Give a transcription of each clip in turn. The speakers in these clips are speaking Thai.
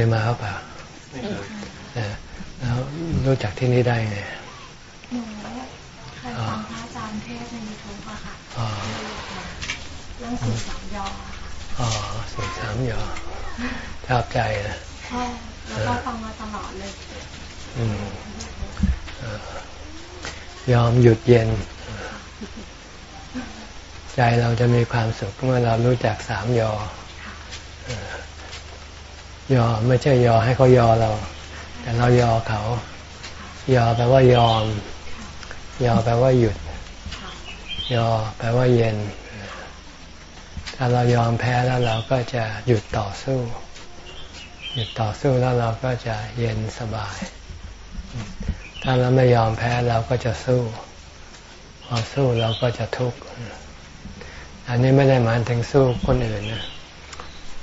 ยมาเปล่าไม่เคยแล้วรู้จักที่นี่ได้ไงหนูเคยฟังพระอาจารย์เทศในยูทูบอะค่ะเรื่องสูตรสามยอค่ะอ๋อสูตรสามยอชอบใจนะใช่แล้วก็ฟังมาตลอดเลยยอมหยุดเย็น ใจเราจะมีความสุขเมื่อเรารู้จักสามยอ ยอไม่ใช่ยอให้เขายอเรา แต่เรายอเขา ยอแปลว่ายอม ยอแปลว่าหยุด ยอแปลว่าเย็น ถ้าเรายอมแพ้แล้วเราก็จะหยุดต่อสู้ หยุดต่อสู้แล้วเราก็จะเย็นสบาย ถ้าเราไม่ยอมแพ้เราก็จะสู้พอสู้เราก็จะทุกข์ อันนี้ไม่ได้หมายถึงสู้คนอื่นนะ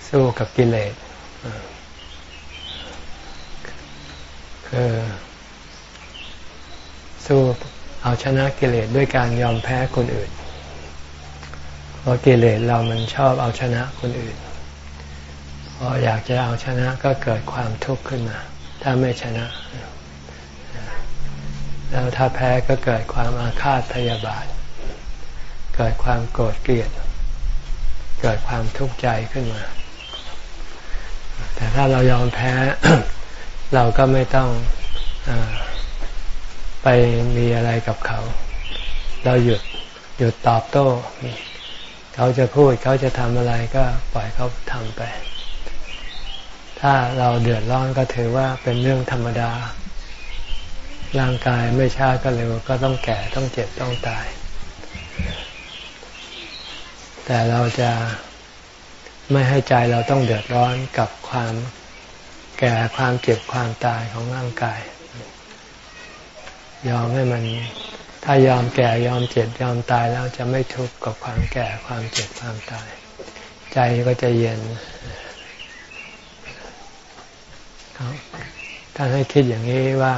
สู้กับกิเลส สู้เอาชนะกิเลสด้วยการยอมแพ้คนอื่น เพราะกิเลสเรามันชอบเอาชนะคนอื่น พออยากจะเอาชนะก็เกิดความทุกข์ขึ้นมา ถ้าไม่ชนะ แล้วถ้าแพ้ก็เกิดความอาฆาตพยาบาท เกิดความโกรธเกลียด เกิดความทุกข์ใจขึ้นมา แต่ถ้าเรายอมแพ้ เราก็ไม่ต้องอไปมีอะไรกับเขา เราหยุดหยุดตอบโต้ เขาจะพูดเขาจะทำอะไรก็ปล่อยเขาทำไป ถ้าเราเดือดร้อนก็ถือว่าเป็นเรื่องธรรมดา ร่างกายไม่ช้าก็เร็วก็ต้องแก่ต้องเจ็บต้องตาย แต่เราจะไม่ให้ใจเราต้องเดือดร้อนกับความ แก่ความเจ็บความตายของร่างกาย ยอมให้มัน ถ้ายอมแก่ยอมเจ็บยอมตายแล้วจะไม่ทุกข์กับความแก่ความเจ็บความตาย ใจก็จะเย็นท่านให้คิดอย่างนี้ว่า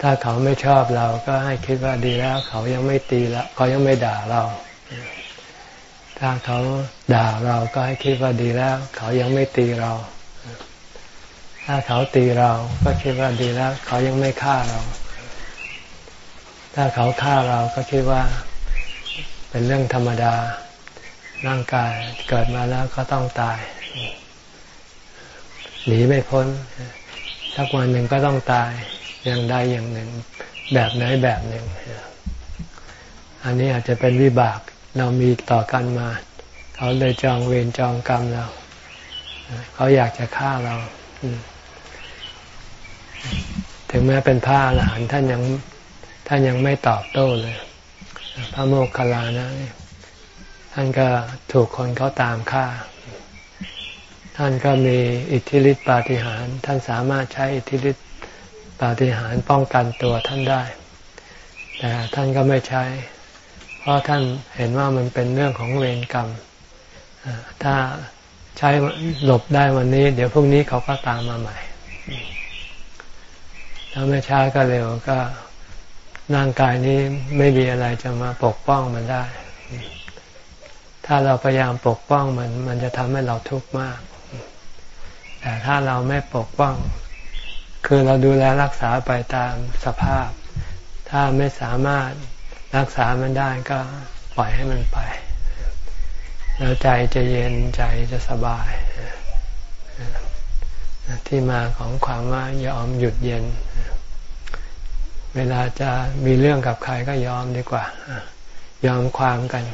ถ้าเขาไม่ชอบเราก็ให้คิดว่าดีแล้ว เขายังไม่ตีล้วเขายังไม่ด่าเรา ถ้าเขาด่าเราก็ให้คิดว่าดีแล้ว เขายังไม่ตีเรา ถ้าเขาตีเราก็คิดว่าดีแล้ว เขายังไม่ฆ่าเรา ถ้าเขาฆ่าเราก็คิดว่าเป็นเรื่องธรรมดา ร่างกายเกิดมาแล้วก็ต้องตาย หนีไม่พ้นสักวันหนึ่งก็ต้องตายอย่างใดอย่างหนึ่ง แบบไหนแบบหนึ่ง อันนี้อาจจะเป็นวิบากเรามีต่อกันมา เขาเลยจองเวรจองกรรมเรา เขาอยากจะฆ่าเรา ถึงแม้เป็นพระอรหันต์ท่านยังท่านยังไม่ตอบโต้เลย พระโมคคัลลานะท่านก็ถูกคนเขาตามฆ่า ท่านก็มีอิทธิฤทธิปาฏิหาริย์ท่านสามารถใช้อิทธิฤทธิปาฏิหาริย์ป้องกันตัวท่านได้ แต่ท่านก็ไม่ใช้ เพราะท่านเห็นว่ามันเป็นเรื่องของเวรกรรม ถ้าใช้หลบได้วันนี้ เดี๋ยวพรุ่งนี้เขาก็ตามมาใหม่ ถ้าไม่ช้าก็เร็วก็ร่างกายนี้ไม่มีอะไรจะมาปกป้องมันได้ ถ้าเราพยายามปกป้องมัน มันจะทำให้เราทุกข์มาก แต่ถ้าเราไม่ปกป้อง คือเราดูแลรักษาไปตามสภาพ ถ้าไม่สามารถรักษามันได้ก็ปล่อยให้มันไป แล้วใจจะเย็นใจจะสบาย ที่มาของความว่า ยอมหยุดเย็น เวลาจะมีเรื่องกับใครก็ยอมดีกว่า ยอมความกัน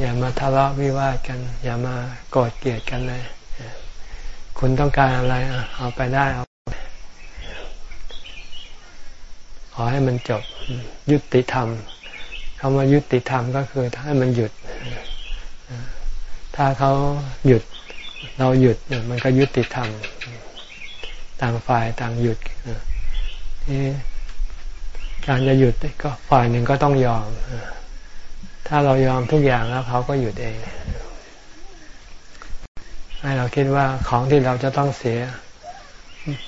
อย่ามาทะเลาะวิวาทกัน อย่ามาโกรธเกลียดกันเลย คุณต้องการอะไรเอาไปได้เอาขอให้มันจบยุติธรรมคำว่ายุติธรรมก็คือให้มันหยุด ถ้าเขาหยุดเราหยุดมันก็ยุติธรรมต่างฝ่ายต่างหยุดนี่ การจะหยุดก็ฝ่ายหนึ่งก็ต้องยอม ถ้าเรายอมทุกอย่างแล้วเขาก็หยุดเอง ให้เราคิดว่าของที่เราจะต้องเสีย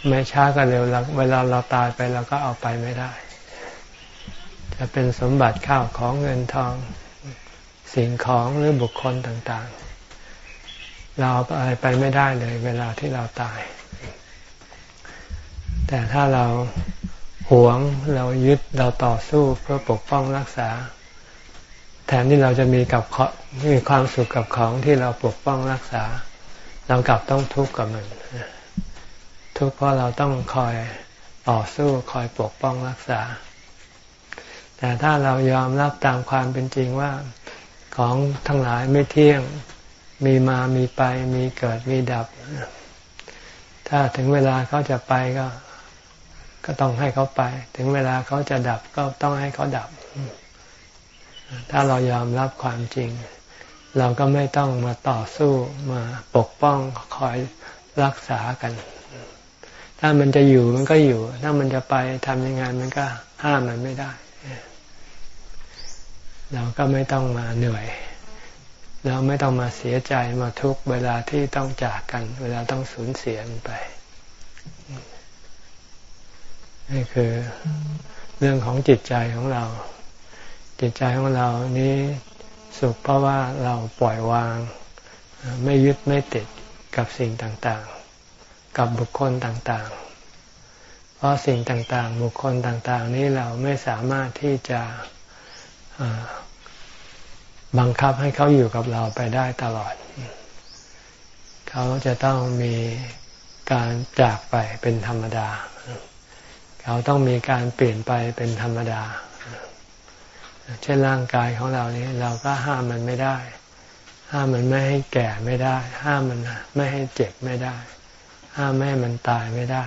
ไม่ช้าก็เร็วเวลาเราตายไปเราก็เอาไปไม่ได้ จะเป็นสมบัติข้าวของเงินทองสิ่งของหรือบุคคลต่างๆ เราเอาอะไรไปไม่ได้เลย เวลาที่เราตาย แต่ถ้าเรา หวงเรายึดเราต่อสู้เพื่อปกป้องรักษา แทนที่เราจะมีกับมีความสุขกับของที่เราปกป้องรักษา เรากลับต้องทุกข์กับมัน ทุกข์เพราะเราต้องคอยต่อสู้คอยปกป้องรักษา แต่ถ้าเรายอมรับตามความเป็นจริงว่าของทั้งหลายไม่เที่ยงมีมามีไปมีเกิดมีดับ ถ้าถึงเวลาเขาจะไปก็ ก็ต้องให้เขาไป ถึงเวลาเขาจะดับก็ต้องให้เขาดับ ถ้าเรายอมรับความจริง เราก็ไม่ต้องมาต่อสู้มาปกป้องคอยรักษากัน ถ้ามันจะอยู่มันก็อยู่ ถ้ามันจะไปทำยังไงมันก็ห้ามมันไม่ได้ เราก็ไม่ต้องมาเหนื่อยเราไม่ต้องมาเสียใจมาทุกเวลาที่ต้องจากกัน เวลาต้องสูญเสียมันไป นี่คือเรื่องของจิตใจของเรา จิตใจของเรานี้สุขเพราะว่าเราปล่อยวาง ไม่ยึดไม่ติดกับสิ่งต่างๆ กับบุคคลต่างๆ เพราะสิ่งต่างๆ บุคคลต่างๆ นี้เราไม่สามารถที่จะบังคับให้เขาอยู่กับเราไปได้ตลอด เขาจะต้องมีการจากไปเป็นธรรมดา เขาต้องมีการเปลี่ยนไปเป็นธรรมดา เช่นร่างกายของเรานี้เราก็ห้ามมันไม่ได้ ห้ามมันไม่ให้แก่ไม่ได้ ห้ามมันไม่ให้เจ็บไม่ได้ ห้ามไม่ให้มันตายไม่ได้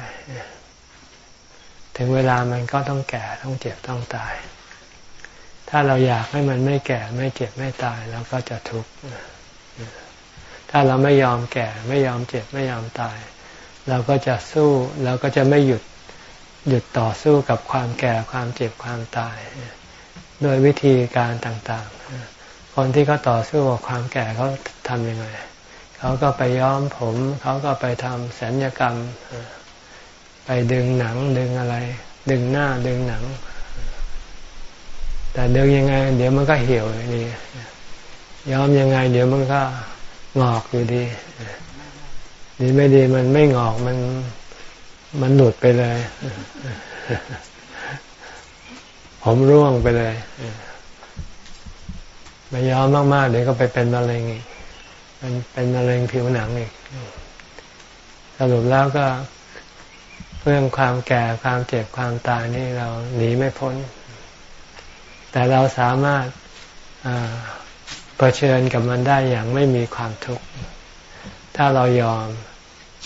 ถึงเวลามันก็ต้องแก่ต้องเจ็บต้องตาย ถ้าเราอยากให้มันไม่แก่ไม่เจ็บไม่ตายเราก็จะทุกข์ถ้าเราไม่ยอมแก่ไม่ยอมเจ็บไม่ยอมตาย เราก็จะสู้เราก็จะไม่หยุด หยุดต่อสู้กับความแก่ความเจ็บความตายโดยวิธีการต่างๆ คนที่เขาต่อสู้กับความแก่เขาทำยังไงเขาก็ไปย้อมผม เขาก็ไปทำสัญญกรรม ไปดึงหนังดึงอะไร ดึงหน้าดึงหนัง แต่ดึงยังไง เดี๋ยวมันก็เหี่ยวดียอมยังไง เดี๋ยวมันก็งอกอยู่ดีดีไม่ดีมันไม่งอกมัน มันหลุดไปเลย ผมร่วงไปเลยไม่ยอมมากๆเดี๋ยวก็ไปเป็นมะเร็งอีกมันเป็นมะเร็งผิวหนังอีกสรุปแล้วก็เรื่องความแก่ความเจ็บความตายนี่เราหนีไม่พ้น แต่เราสามารถเผชิญกับมันได้อย่างไม่มีความทุกข์ ถ้าเรายอม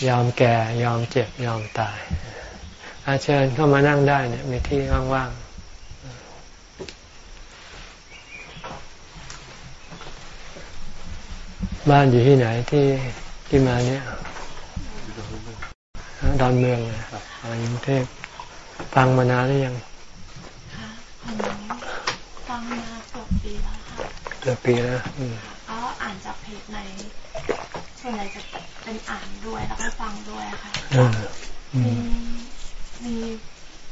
ยอมแก่ยอมเจ็บยอมตาย อาเชิญเข้ามานั่งได้เนี่ยมีที่ว่างๆ บ้านอยู่ที่ไหนที่ที่มาเนี่ยดอนเมืองเลยครับกรุงเทพฟังมานานหรือยังฟังมาเกือบปีแล้วค่ะเกือบปีแล้วก็อ่านจากเพจในส่วนใหญ่จะเป็นอ่านด้วยแล้วก็ฟั งด้วยค่ะมีมี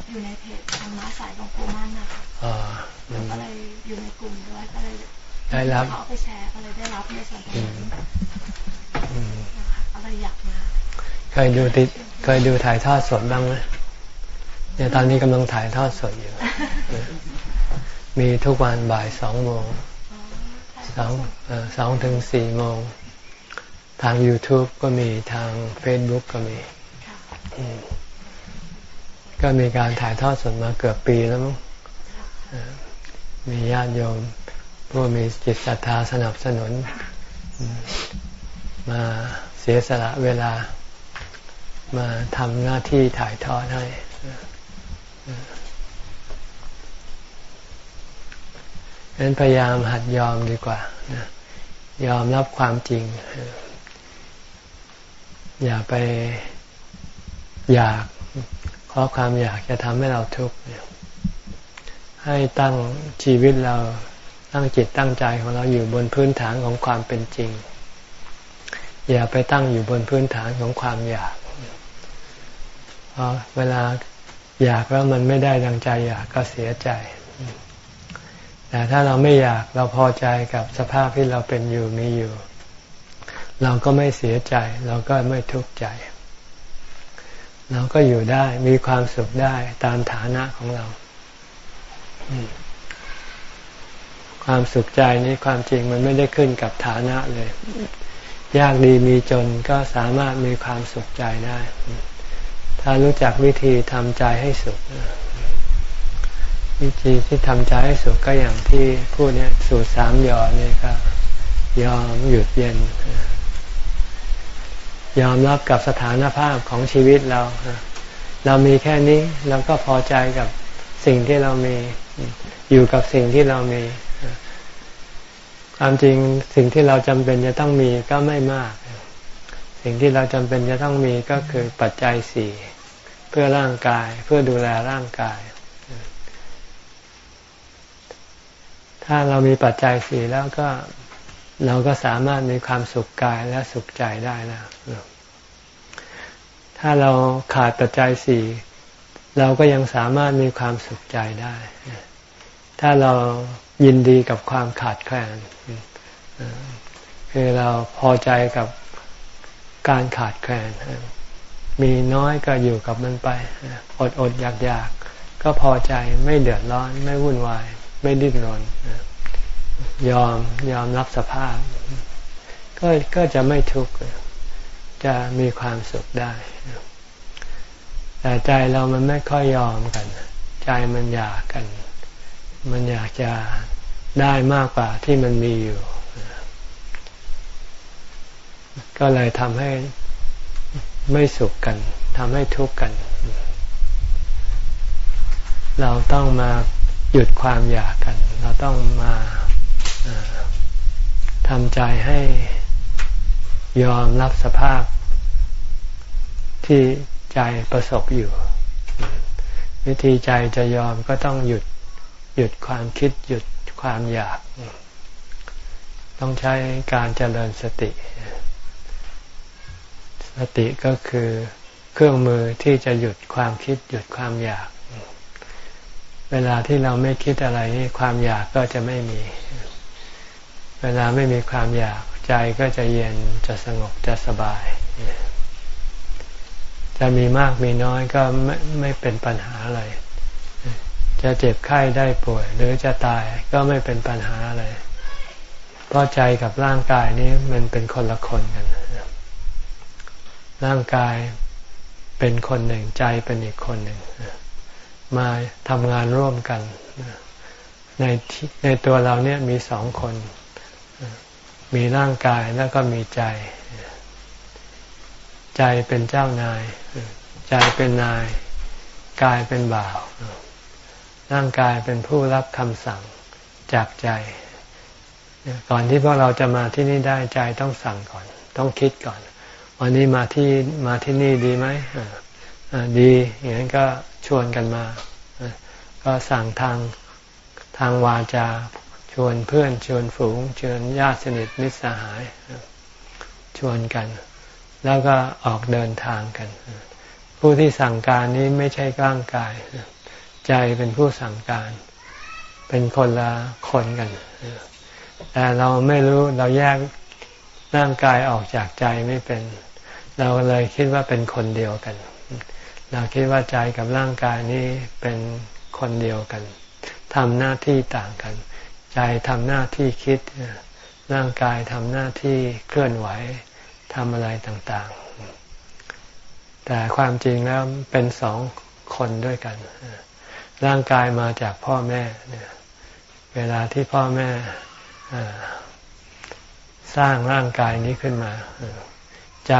อยู่ในเพจธรรมะสายหลวงปู่มั่นนะคะก็เลยอยู่ในกลุ่มด้วยก็เลยได้รับเขาไปแชร์ก็เลยได้รับในส่วนตรงนั้นก็เลยอยากมาเคยดูติดเคยดูถ่ายทอดสดบ้างไหมเนี่ยตอนนี้กำลังถ่ายทอดสดอยู่ มีทุกวันบ่ายสองโมงสองสองถึงสี่โมง ทาง YouTube ก็มีทาง Facebook ก็มี ก็มีการถ่ายทอดสดมาเกือบปีแล้วมั้งมีญาติโยมผู้มีจิตศรัทธาสนับสนุน มาเสียสละเวลามาทำหน้าที่ถ่ายทอดให้ฉะนั้นพยายามหัดยอมดีกว่านะยอมรับความจริง อย่าไปอยาก เพราะความอยากจะทำให้เราทุกข์ให้ตั้งชีวิตเราตั้งจิตตั้งใจของเราอยู่บนพื้นฐานของความเป็นจริง อย่าไปตั้งอยู่บนพื้นฐานของความอยากเพราะเวลาอยากแล้วมันไม่ได้ดังใจอยากก็เสียใจ แต่ถ้าเราไม่อยากเราพอใจกับสภาพที่เราเป็นอยู่มีอยู่ เราก็ไม่เสียใจ เราก็ไม่ทุกข์ใจ เราก็อยู่ได้มีความสุขได้ตามฐานะของเรา ความสุขใจนี้ความจริงมันไม่ได้ขึ้นกับฐานะเลย ยากดีมีจนก็สามารถมีความสุขใจได้ ถ้ารู้จักวิธีทำใจให้สุขวิธีที่ทำใจให้สุขก็อย่างที่พูดเนี่ยสูตรสามยอนี่ก็ยอมหยุดเย็น ยอมรับกับสถานภาพของชีวิตเรา เรามีแค่นี้เราก็พอใจกับสิ่งที่เรามีอยู่กับสิ่งที่เรามี ความจริงสิ่งที่เราจำเป็นจะต้องมีก็ไม่มาก สิ่งที่เราจำเป็นจะต้องมีก็คือปัจจัยสี่เพื่อร่างกายเพื่อดูแลร่างกาย ถ้าเรามีปัจจัยสี่แล้วก็ เราก็สามารถมีความสุขกายและสุขใจได้แล้วถ้าเราขาดปัจจัยสี่เราก็ยังสามารถมีความสุขใจได้ ถ้าเรายินดีกับความขาดแคลนคือเราพอใจกับการขาดแคลน มีน้อยก็อยู่กับมันไป อดอดอยากอยากก็พอใจไม่เดือดร้อน ไม่วุ่นวาย ไม่ดิ้นรน ยอมยอมรับสภาพ ก็ก็จะไม่ทุกข์จะมีความสุขได้ แต่ใจเรามันไม่ค่อยยอมกัน ใจมันอยากกัน มันอยากจะได้มากกว่าที่มันมีอยู่ ก็เลยทำให้ไม่สุขกันทำให้ทุกข์กัน เราต้องมาหยุดความอยากกัน เราต้องมา ทำใจให้ยอมรับสภาพที่ใจประสบอยู่ วิธีใจจะยอมก็ต้องหยุดหยุดความคิดหยุดความอยาก ต้องใช้การเจริญสติ สติก็คือเครื่องมือที่จะหยุดความคิดหยุดความอยาก เวลาที่เราไม่คิดอะไรนี่ความอยากก็จะไม่มี เวลาไม่มีความอยากใจก็จะเย็นจะสงบจะสบาย จะมีมากมีน้อยก็ไม่ไม่เป็นปัญหาอะไร จะเจ็บไข้ได้ป่วย หรือจะตายก็ไม่เป็นปัญหาอะไร เพราะใจกับร่างกายนี้มันเป็นคนละคนกัน ร่างกายเป็นคนหนึ่งใจเป็นอีกคนหนึ่ง มาทำงานร่วมกัน ในในตัวเราเนี่ยมีสองคน มีร่างกายแล้วก็มีใจ ใจเป็นเจ้านาย ใจเป็นนาย กายเป็นบ่าว ร่างกายเป็นผู้รับคำสั่งจากใจ ก่อนที่พวกเราจะมาที่นี่ได้ใจต้องสั่งก่อน ต้องคิดก่อน วันนี้มาที่มาที่นี่ดีไหมดีอย่างนั้นก็ชวนกันมา ก็สั่งทางทางวาจา วนเพื่อนชวนฝูงชวนญาติสนิทมิตรสหาย ชวนกัน แล้วก็ออกเดินทางกัน ผู้ที่สั่งการนี้ไม่ใช่ร่างกาย ใจเป็นผู้สั่งการ เป็นคนละคนกันแต่เราไม่รู้เราแยกร่างกายออกจากใจไม่เป็น เราเลยคิดว่าเป็นคนเดียวกัน เราคิดว่าใจกับร่างกายนี้เป็นคนเดียวกันทำหน้าที่ต่างกัน ใจทำหน้าที่คิด ร่างกายทำหน้าที่เคลื่อนไหวทำอะไรต่างๆ แต่ความจริงแล้วเป็นสองคนด้วยกัน ร่างกายมาจากพ่อแม่เวลาที่พ่อแม่สร้างร่างกายนี้ขึ้นมา ใจ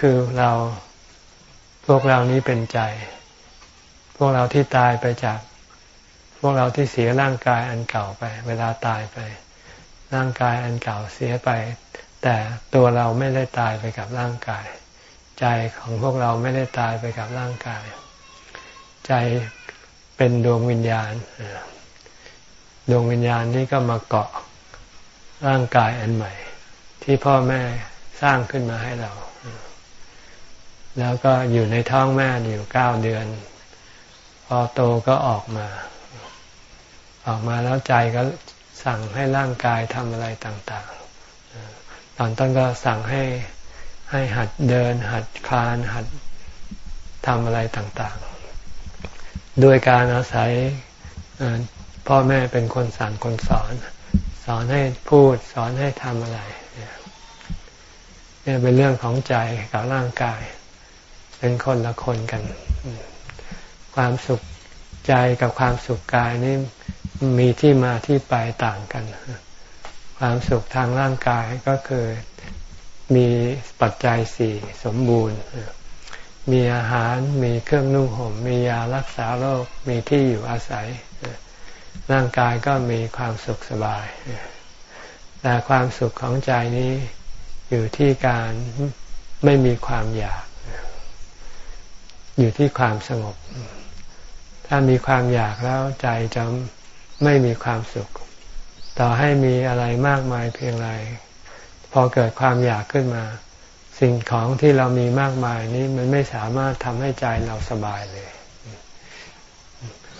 คือเราพวกเรานี้เป็นใจ พวกเราที่ตายไปจาก วกเราที่เสียร่างกายอันเก่าไป เวลาตายไป ร่างกายอันเก่าเสียไป แต่ตัวเราไม่ได้ตายไปกับร่างกาย ใจของพวกเราไม่ได้ตายไปกับร่างกาย ใจเป็นดวงวิญญาณดวงวิญญาณนี้ก็มาเกาะร่างกายอันใหม่ ที่พ่อแม่สร้างขึ้นมาให้เรา แล้วก็อยู่ในท้องแม่อยู่เก้าเดือน พอโตก็ออกมา ออกมาแล้วใจก็สั่งให้ร่างกายทำอะไรต่างๆ ตอนต้นก็สั่งให้ให้หัดเดิน หัดคลานหัดทำอะไรต่างๆ โดยการอาศัยพ่อแม่เป็นคนสั่งคนสอน สอนให้พูดสอนให้ทำอะไรเนี่ยเป็นเรื่องของใจกับร่างกาย เป็นคนละคนกัน ความสุขใจกับความสุขกายนี่ มีที่มาที่ไปต่างกัน ความสุขทางร่างกายก็คือมีปัจจัยสี่สมบูรณ์ มีอาหารมีเครื่องนุ่งห่ม มียารักษาโรค มีที่อยู่อาศัย ร่างกายก็มีความสุขสบาย แต่ความสุขของใจนี้อยู่ที่การไม่มีความอยาก อยู่ที่ความสงบ ถ้ามีความอยากแล้วใจจะ ไม่มีความสุข ต่อให้มีอะไรมากมายเพียงไร พอเกิดความอยากขึ้นมา สิ่งของที่เรามีมากมายนี้มันไม่สามารถทำให้ใจเราสบายเลย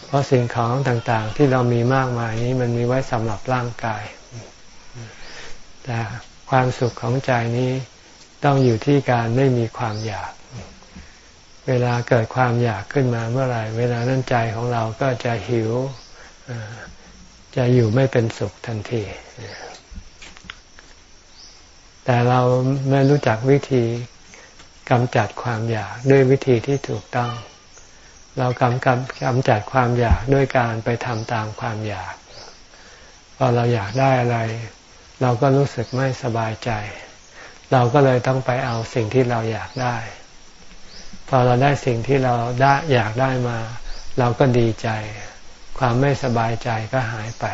เพราะสิ่งของต่างๆ ที่เรามีมากมายนี้มันมีไว้สำหรับร่างกาย แต่ความสุขของใจนี้ต้องอยู่ที่การไม่มีความอยาก เวลาเกิดความอยากขึ้นมาเมื่อไหร่ เวลานั้นใจของเราก็จะหิว จะอยู่ไม่เป็นสุขทันที แต่เราไม่รู้จักวิธีกำจัดความอยากด้วยวิธีที่ถูกต้อง เรากำกำกำจัดความอยากด้วยการไปทำตามความอยาก พอเราอยากได้อะไร เราก็รู้สึกไม่สบายใจ เราก็เลยต้องไปเอาสิ่งที่เราอยากได้ พอเราได้สิ่งที่เราได้อยากได้มา เราก็ดีใจ ความไม่สบายใจก็หายไป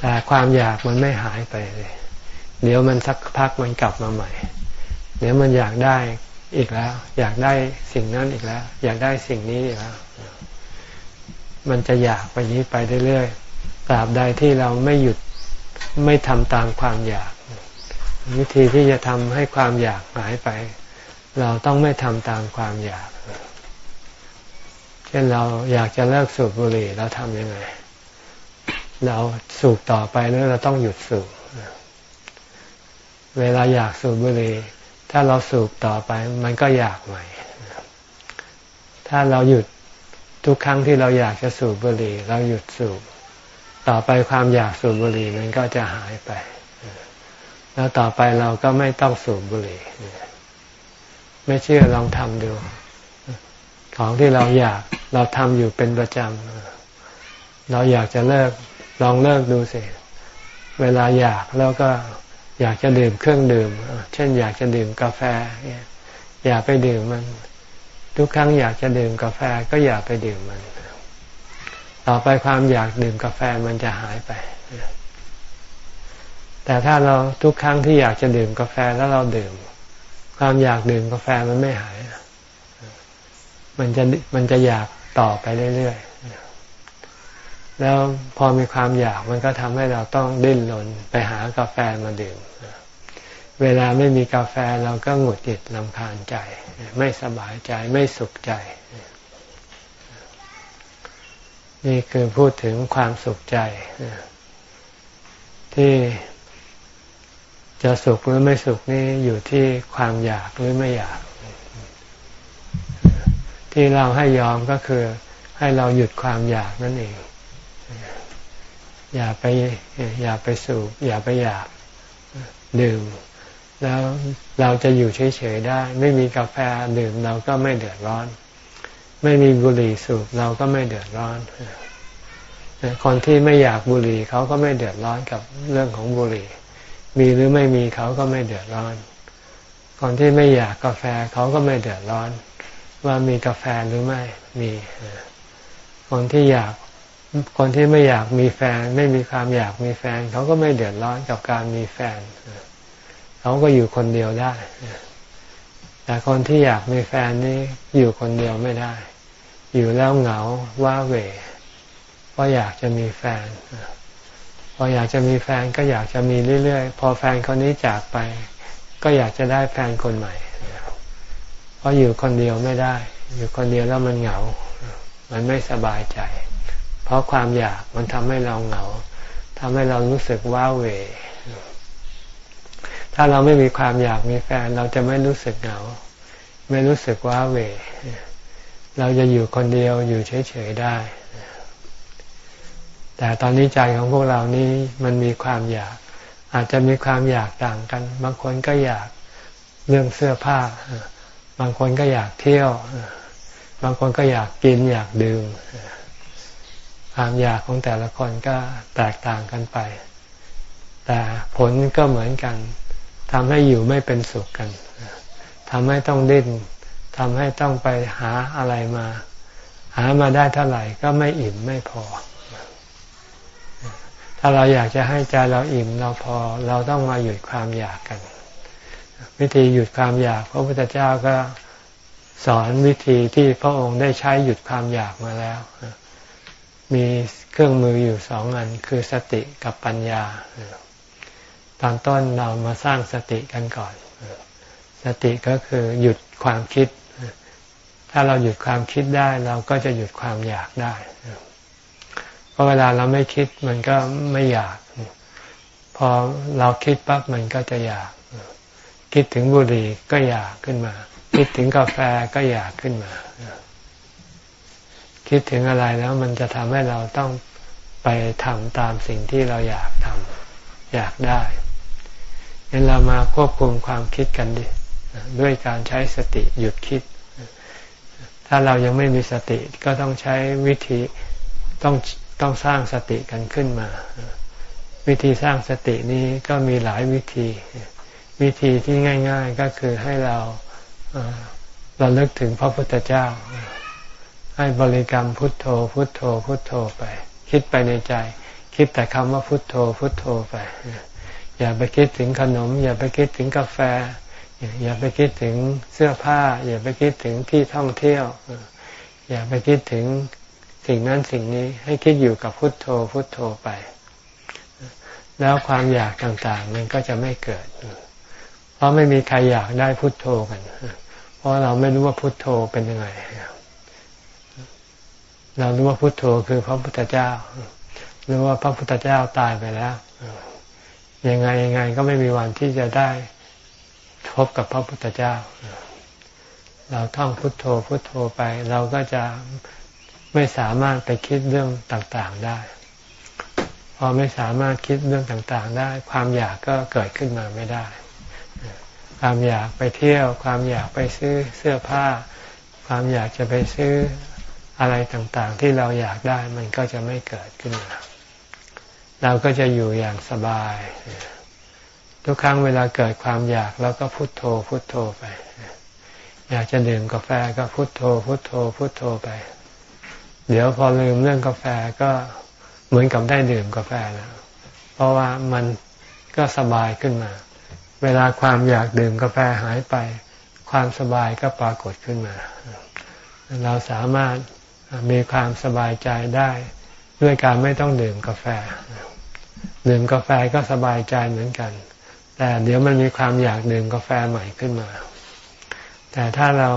แต่ความอยากมันไม่หายไปเลย เดี๋ยวมันสักพักมันกลับมาใหม่ เดี๋ยวมันอยากได้อีกแล้ว อยากได้สิ่งนั้นอีกแล้ว อยากได้สิ่งนี้อีกแล้ว มันจะอยากไปนี้ไปเรื่อยๆตราบใดที่เราไม่หยุดไม่ทำตามความอยาก วิธีที่จะทำให้ความอยากหายไป เราต้องไม่ทำตามความอยาก ช่นเราอยากจะเลิกสูบบุหรี่เราทำยังไง เราสูบต่อไปแล้วเราต้องหยุดสูบเวลาอยากสูบบุหรี่ถ้าเราสูบต่อไป มันก็อยากใหม่ ถ้าเราหยุดทุกครั้งที่เราอยากจะสูบบุหรี่ เราหยุดสูบ ต่อไปความอยากสูบบุหรี่มันก็จะหายไป แล้วต่อไปเราก็ไม่ต้องสูบบุหรี่ ไม่เชื่อลองทำดู ของที่เราอยากเราทำอยู่เป็นประจำเราอยากจะเลิกลองเลิกดูสิ เวลาอยากแล้วก็อยากจะดื่มเครื่องดื่ม เช่น อยากจะดื่มกาแฟอย่าไปดื่มมัน ทุกครั้งอยากจะดื่มกาแฟก็อย่าไปดื่มมัน ต่อไปความอยากดื่มกาแฟมันจะหายไป แต่ถ้าเราทุกครั้งที่อยากจะดื่มกาแฟแล้วเราดื่ม ความอยากดื่มกาแฟมันไม่หาย มันจะมันจะอยากต่อไปเรื่อยๆ แล้วพอมีความอยากมันก็ทำให้เราต้องดิ้นรนไปหากาแฟมาดื่ม เวลาไม่มีกาแฟเราก็หงุดหงิดลำคาญใจ ไม่สบายใจไม่สุขใจ นี่คือพูดถึงความสุขใจ ที่จะสุขหรือไม่สุขนี่อยู่ที่ความอยากหรือไม่อยาก ที่เราให้ยอมก็คือให้เราหยุดความอยากนั่นเอง อย่าไปอย่าไปสูบอย่าไปอยากดื่ม แล้วเราจะอยู่เฉยๆได้ ไม่มีกาแฟดื่มเราก็ไม่เดือดร้อน ไม่มีบุหรี่สูบเราก็ไม่เดือดร้อนคนที่ไม่อยากบุหรี่เขาก็ไม่เดือดร้อนกับเรื่องของบุหรี่ มีหรือไม่มีเขาก็ไม่เดือดร้อน คนที่ไม่อยากกาแฟเขาก็ไม่เดือดร้อน ว่ามีกาแฟหรือไม่มีคนที่อยากคนที่ไม่อยากมีแฟน ไม่มีความอยากมีแฟน เขาก็ไม่เดือดร้อนกับการมีแฟนเขาก็อยู่คนเดียวได้แต่คนที่อยากมีแฟนนี่อยู่คนเดียวไม่ได้ อยู่แล้วเหงาว่าเหวเพราะอยากจะมีแฟนพออยากจะมีแฟนก็อยากจะมีเรื่อยๆ พอแฟนคนนี้จากไป ก็อยากจะได้แฟนคนใหม่ ราะอยู่คนเดียวไม่ได้ อยู่คนเดียวแล้วมันเหงา มันไม่สบายใจ เพราะความอยากมันทำให้เราเหงาทำให้เรารู้สึกว้าเหวถ้าเราไม่มีความอยากมีแฟน เราจะไม่รู้สึกเหงา ไม่รู้สึกว่าเว เราจะอยู่คนเดียวอยู่เฉยๆได้ แต่ตอนนี้ใจของพวกเรานี้มันมีความอยาก อาจจะมีความอยากต่างกัน บางคนก็อยากเรื่องเสื้อผ้า บางคนก็อยากเที่ยว บางคนก็อยากกินอยากดื่มความอยากของแต่ละคนก็แตกต่างกันไป แต่ผลก็เหมือนกันทำให้อยู่ไม่เป็นสุขกันทำให้ต้องดิ้นทำให้ต้องไปหาอะไรมา หามาได้เท่าไหร่ก็ไม่อิ่มไม่พอ ถ้าเราอยากจะให้ใจเราอิ่มเราพอ เราต้องมาหยุดความอยากกัน วิธีหยุดความอยากพระพุทธเจ้าก็สอนวิธีที่พระองค์ได้ใช้หยุดความอยากมาแล้ว มีเครื่องมืออยู่สองอันคือสติกับปัญญา ตอนต้นเรามาสร้างสติกันก่อน สติก็คือหยุดความคิด ถ้าเราหยุดความคิดได้เราก็จะหยุดความอยากได้ เพราะเวลาเราไม่คิดมันก็ไม่อยาก พอเราคิดปั๊บมันก็จะอยาก คิดถึงบุหรี่ก็อยากขึ้นมา คิดถึงกาแฟก็อยากขึ้นมา คิดถึงอะไรแล้วมันจะทำให้เราต้องไปทำตามสิ่งที่เราอยากทำอยากได้งั้นเรามาควบคุมความคิดกันดิด้วยการใช้สติหยุดคิด ถ้าเรายังไม่มีสติก็ต้องใช้วิธีต้องต้องสร้างสติกันขึ้นมา วิธีสร้างสตินี้ก็มีหลายวิธี วิธีที่ง่าย ๆก็คือให้เราเราเลิกถึงพระพุทธเจ้า ให้บริกรรมพุทโธ พุทโธ พุทโธไป คิดไปในใจ คิดแต่คำว่าพุทโธ พุทโธไป อย่าไปคิดถึงขนม อย่าไปคิดถึงกาแฟ อย่าไปคิดถึงเสื้อผ้า อย่าไปคิดถึงที่ท่องเที่ยว อย่าไปคิดถึงสิ่งนั้นสิ่งนี้ให้คิดอยู่กับพุทโธพุทโธไป แล้วความอยากต่างๆ มันก็จะไม่เกิด เพราะไม่มีใครอยากได้พุทโธกัน เพราะเราไม่รู้ว่าพุทโธเป็นยังไง เรารู้ว่าพุทโธคือพระพุทธเจ้า รู้ว่าพระพุทธเจ้าตายไปแล้ว ยังไงยังไงก็ไม่มีวันที่จะได้พบกับพระพุทธเจ้า เราท่องพุทโธพุทโธไป เราก็จะไม่สามารถไปคิดเรื่องต่างๆได้ พอไม่สามารถคิดเรื่องต่างๆได้ ความอยากก็เกิดขึ้นมาไม่ได้ ความอยากไปเที่ยว ความอยากไปซื้อเสื้อผ้า ความอยากจะไปซื้ออะไรต่างๆ ที่เราอยากได้มันก็จะไม่เกิดขึ้นมาเราก็จะอยู่อย่างสบาย ทุกครั้งเวลาเกิดความอยากเราก็พุโทโธพุโทโธไป อยากจะดื่มกาแฟก็พุโทโธ พุโทโธ พุโทโธไป เดี๋ยวพอลืมเรื่องกาแฟก็เหมือนกับได้ดื่มกาแฟแล้วเพราะว่ามันก็สบายขึ้นมา เวลาความอยากดื่มกาแฟหายไป ความสบายก็ปรากฏขึ้นมา เราสามารถมีความสบายใจได้ด้วยการไม่ต้องดื่มกาแฟ ดื่มกาแฟก็สบายใจเหมือนกัน แต่เดี๋ยวมันมีความอยากดื่มกาแฟใหม่ขึ้นมา แต่ถ้าเรา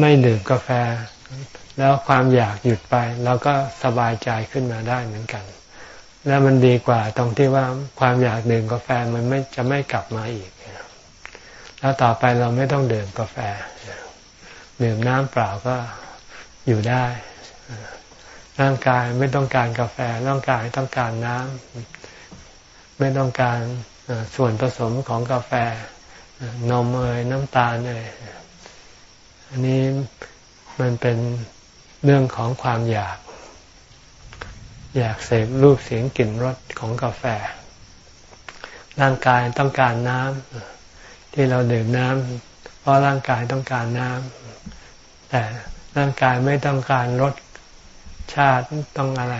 ไม่ดื่มกาแฟ แล้วความอยากหยุดไปเราก็สบายใจขึ้นมาได้เหมือนกัน แล้วมันดีกว่าตรงที่ว่าความอยากดื่มกาแฟมันไม่จะไม่กลับมาอีก แล้วต่อไปเราไม่ต้องดื่มกาแฟ ดื่มน้ำเปล่าก็อยู่ได้ ร่างกายไม่ต้องการกาแฟ ร่างกายต้องการน้ำไม่ต้องการส่วนผสมของกาแฟ นมเอยน้ำตาลเอยอันนี้มันเป็นเรื่องของความอยาก อยากเสพรูปเสียงกลิ่นรสของกาแฟ ร่างกายต้องการน้ำที่เราดื่มน้ำเพราะร่างกายต้องการน้ำแต่ร่างกายไม่ต้องการรสชาติต้องอะไร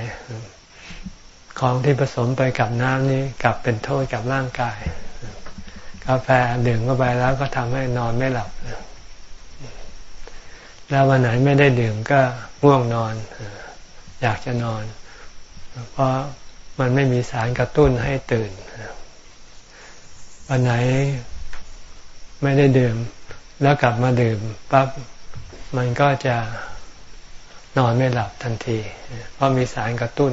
ของที่ผสมไปกับน้ำนี้กลับเป็นโทษกับร่างกาย กาแฟดื่มเข้าไปแล้วก็ทำให้นอนไม่หลับ แล้ววันไหนไม่ได้ดื่มก็ง่วงนอน อยากจะนอน เพราะมันไม่มีสารกระตุ้นให้ตื่นวันไหนไม่ได้ดื่ม แล้วกลับมาดื่มปั๊บมันก็จะนอนไม่หลับทันที เพราะมีสารกระตุ้น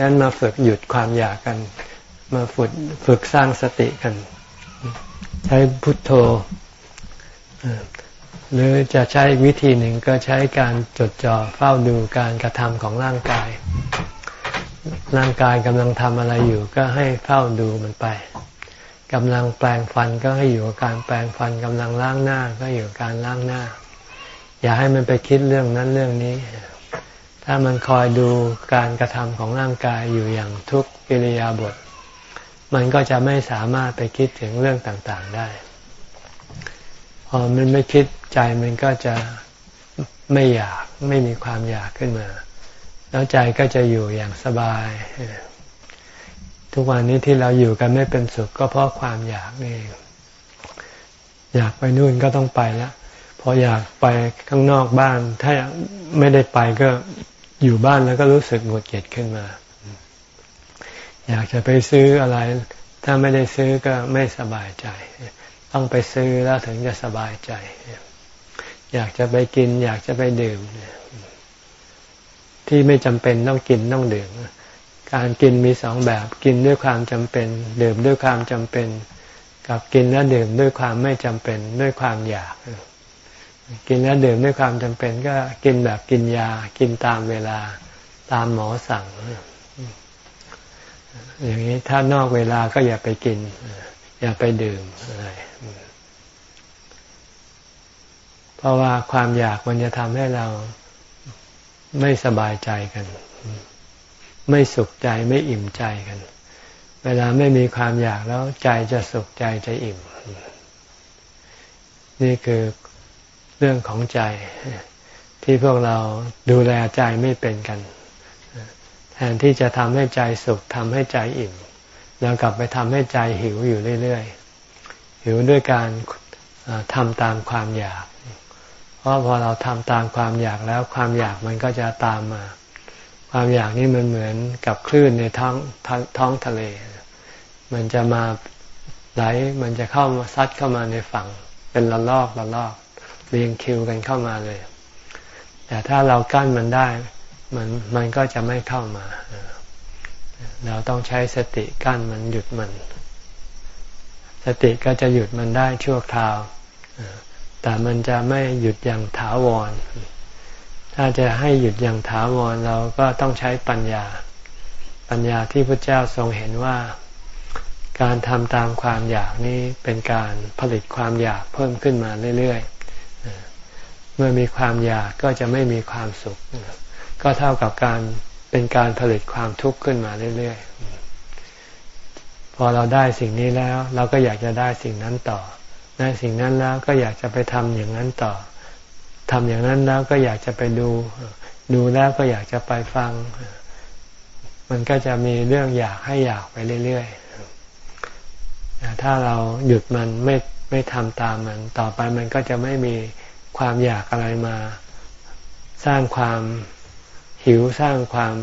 งั้นมาฝึกหยุดความอยากกัน มาฝึกฝึกสร้างสติกัน ใช้พุทโธ หรือจะใช้วิธีหนึ่งก็ใช้การจดจ่อเฝ้าดูการกระทำของร่างกาย ร่างกายกำลังทำอะไรอยู่ก็ให้เฝ้าดูมันไปกำลังแปลงฟันก็ให้อยู่กับการแปลงฟันกำลังล้างหน้าก็อยู่การล้างหน้า อย่าให้มันไปคิดเรื่องนั้นเรื่องนี้ ถ้ามันคอยดูการกระทำของร่างกายอยู่อย่างทุกกิริยาบท มันก็จะไม่สามารถไปคิดถึงเรื่องต่างๆได้ พอมันไม่คิดใจมันก็จะไม่อยากไม่มีความอยากขึ้นมา แล้วใจก็จะอยู่อย่างสบาย ทุกวันนี้ที่เราอยู่กันไม่เป็นสุขก็เพราะความอยากนี่อยากไปนู่นก็ต้องไปแล้วพออยากไปข้างนอกบ้าน ถ้าไม่ได้ไปก็อยู่บ้านแล้วก็รู้สึกหงุดหงิดขึ้นมา อยากจะไปซื้ออะไร ถ้าไม่ได้ซื้อก็ไม่สบายใจ ต้องไปซื้อแล้วถึงจะสบายใจ อยากจะไปกิน อยากจะไปดื่มที่ไม่จำเป็นต้องกินต้องดื่ม การกินมีสองแบบ กินด้วยความจำเป็น ดื่มด้วยความจำเป็น กับกินและดื่มด้วยความไม่จำเป็นด้วยความอยาก กินและดื่มด้วยความจำเป็น ก็กินแบบกินยา กินตามเวลาตามหมอสั่ง อย่างนี้ถ้านอกเวลาก็อย่าไปกิน อย่าไปดื่มอะไร เพราะว่าความอยากมันจะทำให้เราไม่สบายใจกัน ไม่สุขใจไม่อิ่มใจกัน เวลาไม่มีความอยากแล้วใจจะสุขใจจะอิ่ม นี่คือเรื่องของใจ ที่พวกเราดูแลใจไม่เป็นกันแทนที่จะทำให้ใจสุขทำให้ใจอิ่มเรากลับไปทำให้ใจหิวอยู่เรื่อยๆหิวด้วยการทำตามความอยาก เพราะพอเราทำตามความอยากแล้วความอยากมันก็จะตามมา ความอยากนี่มันเหมือนกับคลื่นในท้องท้องทะเล มันจะมาไหลมันจะเข้ามาซัดเข้ามาในฝั่ง เป็นละลอกละลอกเรียงคิวกันเข้ามาเลย แต่ถ้าเรากั้นมันได้ มันมันก็จะไม่เข้ามา เราต้องใช้สติกั้นมันหยุดมัน สติก็จะหยุดมันได้ชั่วคราว แต่มันจะไม่หยุดอย่างถาวร ถ้าจะให้หยุดอย่างถาวรเราก็ต้องใช้ปัญญา ปัญญาที่พระเจ้าทรงเห็นว่า การทำตามความอยากนี้เป็นการผลิตความอยากเพิ่มขึ้นมาเรื่อยๆ เมื่อมีความอยากก็จะไม่มีความสุข ก็เท่ากับการเป็นการผลิตความทุกข์ขึ้นมาเรื่อยๆ พอเราได้สิ่งนี้แล้ว เราก็อยากจะได้สิ่งนั้นต่อ ได้สิ่งนั้นแล้วก็อยากจะไปทำอย่างนั้นต่อทำอย่างนั้นแล้วก็อยากจะไปดู ดูแล้วก็อยากจะไปฟัง มันก็จะมีเรื่องอยากให้อยากไปเรื่อยๆถ้าเราหยุดมันไม่ไม่ทำตามมัน ต่อไปมันก็จะไม่มีความอยากอะไรมา สร้างความหิวสร้างความ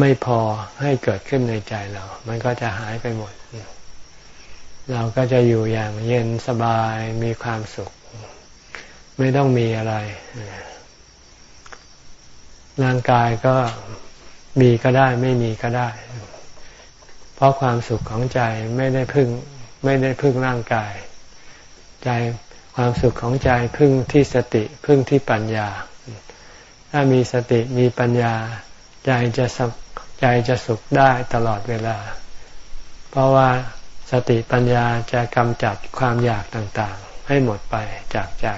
ไม่พอให้เกิดขึ้นในใจเรา มันก็จะหายไปหมด เราก็จะอยู่อย่างเย็นสบายมีความสุข ไม่ต้องมีอะไร ร่างกายก็มีก็ได้ ไม่มีก็ได้ เพราะความสุขของใจไม่ได้พึ่ง ไม่ได้พึ่งร่างกาย ใจความสุขของใจพึ่งที่สติพึ่งที่ปัญญา ถ้ามีสติมีปัญญา ใจจะสใจจะสุขได้ตลอดเวลา เพราะว่า สติปัญญาจะกำจัดความอยากต่างๆ ให้หมดไปจากใจ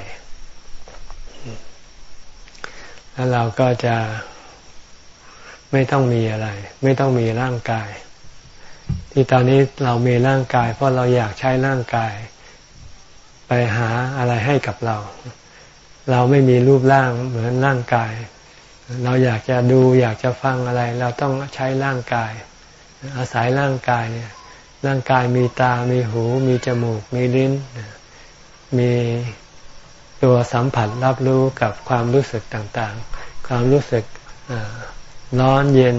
แล้วเราก็จะไม่ต้องมีอะไร ไม่ต้องมีร่างกาย ที่ตอนนี้เรามีร่างกาย เพราะเราอยากใช้ร่างกาย ไปหาอะไรให้กับเรา เราไม่มีรูปร่างเหมือนร่างกาย เราอยากจะดูอยากจะฟังอะไร เราต้องใช้ร่างกาย อาศัยร่างกายเนี่ย ร่างกายมีตา มีหู มีจมูก มีลิ้น มีตัวสัมผัสรับรู้กับความรู้สึกต่างๆ ความรู้สึกร้อนเย็น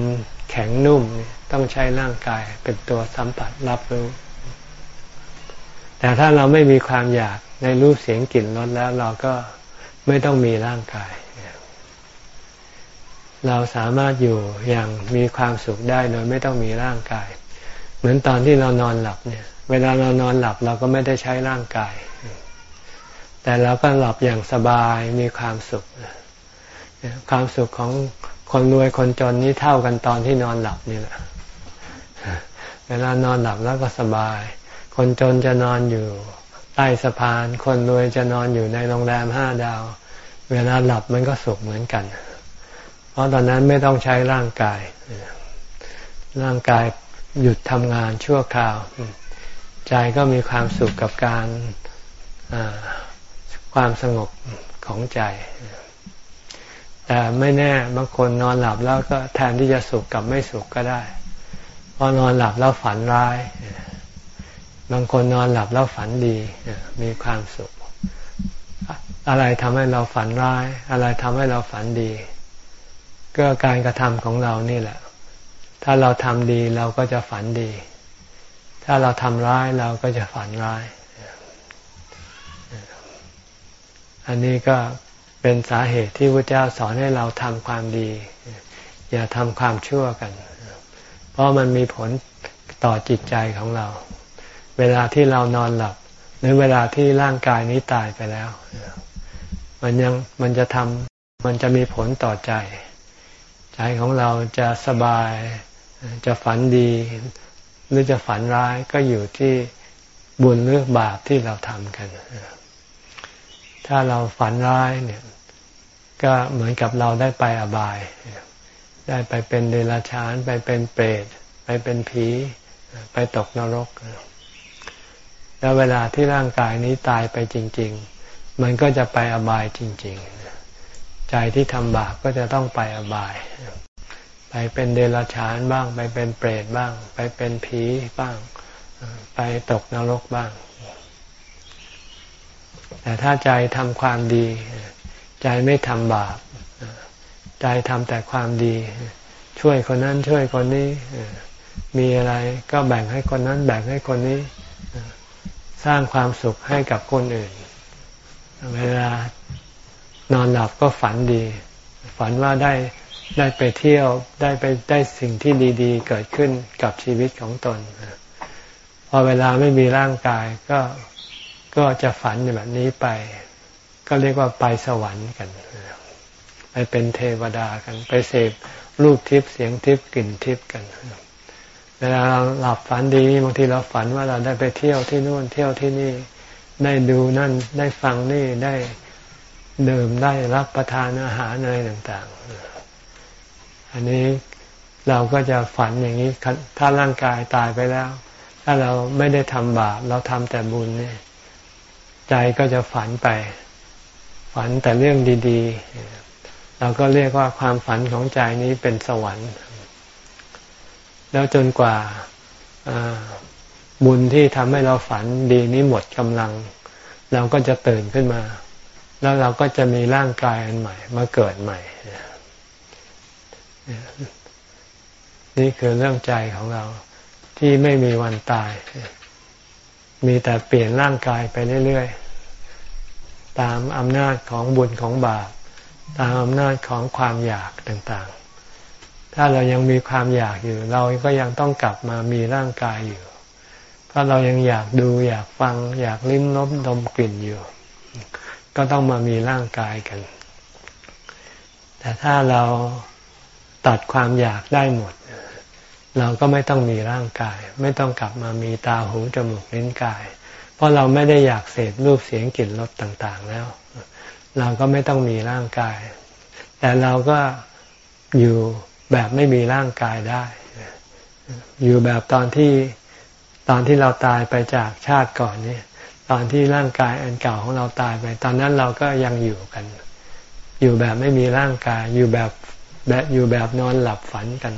แข็งนุ่มต้องใช้ร่างกายเป็นตัวสัมผัสรับรู้ แต่ถ้าเราไม่มีความอยากในรูปเสียงกลิ่นรสแล้วเราก็ไม่ต้องมีร่างกาย เราสามารถอยู่อย่างมีความสุขได้โดยไม่ต้องมีร่างกาย เหมือนตอนที่เรานอนหลับเนี่ย เวลาเรานอนหลับเราก็ไม่ได้ใช้ร่างกาย แต่เราก็หลับอย่างสบายมีความสุข ความสุขของคนรวยคนจนนี้เท่ากันตอนที่นอนหลับนี่แหละ เวลานอนหลับแล้วก็สบาย คนจนจะนอนอยู่ใต้สะพาน คนรวยจะนอนอยู่ในโรงแรมห้าดาว เวลาหลับมันก็สุขเหมือนกัน เพราะตอนนั้นไม่ต้องใช้ร่างกาย ร่างกาย หยุดทำงานชั่วคราว ใจก็มีความสุขกับการความสงบของใจ แต่ไม่แน่บางคนนอนหลับแล้วก็แทนที่จะสุขกับไม่สุขก็ได้ เพอนอนหลับแล้วฝันร้าย บางคนนอนหลับแล้วฝันดี มีความสุข อะไรทำให้เราฝันร้าย อะไรทำให้เราฝันดี ก็การกระทำของเรานี่แหละ ถ้าเราทำดีเราก็จะฝันดี ถ้าเราทำร้ายเราก็จะฝันร้าย อันนี้ก็เป็นสาเหตุที่พระเจ้าสอนให้เราทำความดี อย่าทำความชั่วกัน เพราะมันมีผลต่อจิตใจของเรา เวลาที่เรานอนหลับ หรือเวลาที่ร่างกายนี้ตายไปแล้ว มันยังมันจะทำมันจะมีผลต่อใจ ใจของเราจะสบาย จะฝันดี หรือจะฝันร้ายก็อยู่ที่บุญหรือบาปที่เราทำกัน ถ้าเราฝันร้ายเนี่ย ก็เหมือนกับเราได้ไปอบาย ได้ไปเป็นเดรัจฉาน ไปเป็นเปรต ไปเป็นผี ไปตกนรก แล้วเวลาที่ร่างกายนี้ตายไปจริง ๆ มันก็จะไปอบายจริง ๆ ใจที่ทำบาปก็จะต้องไปอบาย ไปเป็นเดรัจฉานบ้าง ไปเป็นเปรตบ้าง ไปเป็นผีบ้าง ไปตกนรกบ้าง แต่ถ้าใจทำความดี ใจไม่ทำบาป ใจทำแต่ความดี ช่วยคนนั้นช่วยคนนี้มีอะไรก็แบ่งให้คนนั้นแบ่งให้คนนี้ สร้างความสุขให้กับคนอื่น เวลานอนหลับก็ฝันดี ฝันว่าได้ ได้ไปเที่ยวได้ไปได้สิ่งที่ดีๆ เกิดขึ้นกับชีวิตของตนพอเวลาไม่มีร่างกายก็ก็จะฝันแบบนี้ไป ก็เรียกว่าไปสวรรค์กันไปเป็นเทวดากัน ไปเสพรูปทิพย์เสียงทิพย์กลิ่นทิพย์กันเวลาเราหลับฝันดีบางทีเราฝันว่าเราได้ไปเที่ยวที่นู่นเที่ยวที่นี่ได้ดูนั่นได้ฟังนี่ได้ดื่มได้รับประทานอาหารอะไรต่าง ๆ อันนี้เราก็จะฝันอย่างนี้ถ้าร่างกายตายไปแล้ว ถ้าเราไม่ได้ทำบาปเราทำแต่บุญเนี่ยใจก็จะฝันไป ฝันแต่เรื่องดีๆ เราก็เรียกว่าความฝันของใจนี้เป็นสวรรค์ แล้วจนกว่าบุญที่ทำให้เราฝันดีนี้หมดกำลัง เราก็จะตื่นขึ้นมา แล้วเราก็จะมีร่างกายอันใหม่ มาเกิดใหม่ นี่คือเรื่องใจของเราที่ไม่มีวันตาย มีแต่เปลี่ยนร่างกายไปเรื่อยๆ ตามอำนาจของบุญของบาป ตามอำนาจของความอยากต่างๆ ถ้าเรายังมีความอยากอยู่ เราก็ยังต้องกลับมามีร่างกายอยู่เพราเรายังอยากดูอยากฟัง อยากลิ้มรสดมกลิ่นอยู่ ก็ต้องมามีร่างกายกัน แต่ถ้าเรา ตัดความอยากได้หมด เราก็ไม่ต้องมีร่างกาย ไม่ต้องกลับมามีตาหูจมูกลิ้นกาย เพราะเราไม่ได้อยากเสพรูปเสียงกลิ่นรสต่างๆแล้ว เราก็ไม่ต้องมีร่างกาย แต่เราก็อยู่แบบไม่มีร่างกายได้ อยู่แบบตอนที่ตอนที่เราตายไปจากชาติก่อนนี่ตอนที่ร่างกายอันเก่าของเราตายไป ตอนนั้นเราก็ยังอยู่กัน อยู่แบบไม่มีร่างกาย อยู่แบบ แบบอยู่แบบนอนหลับฝันกัน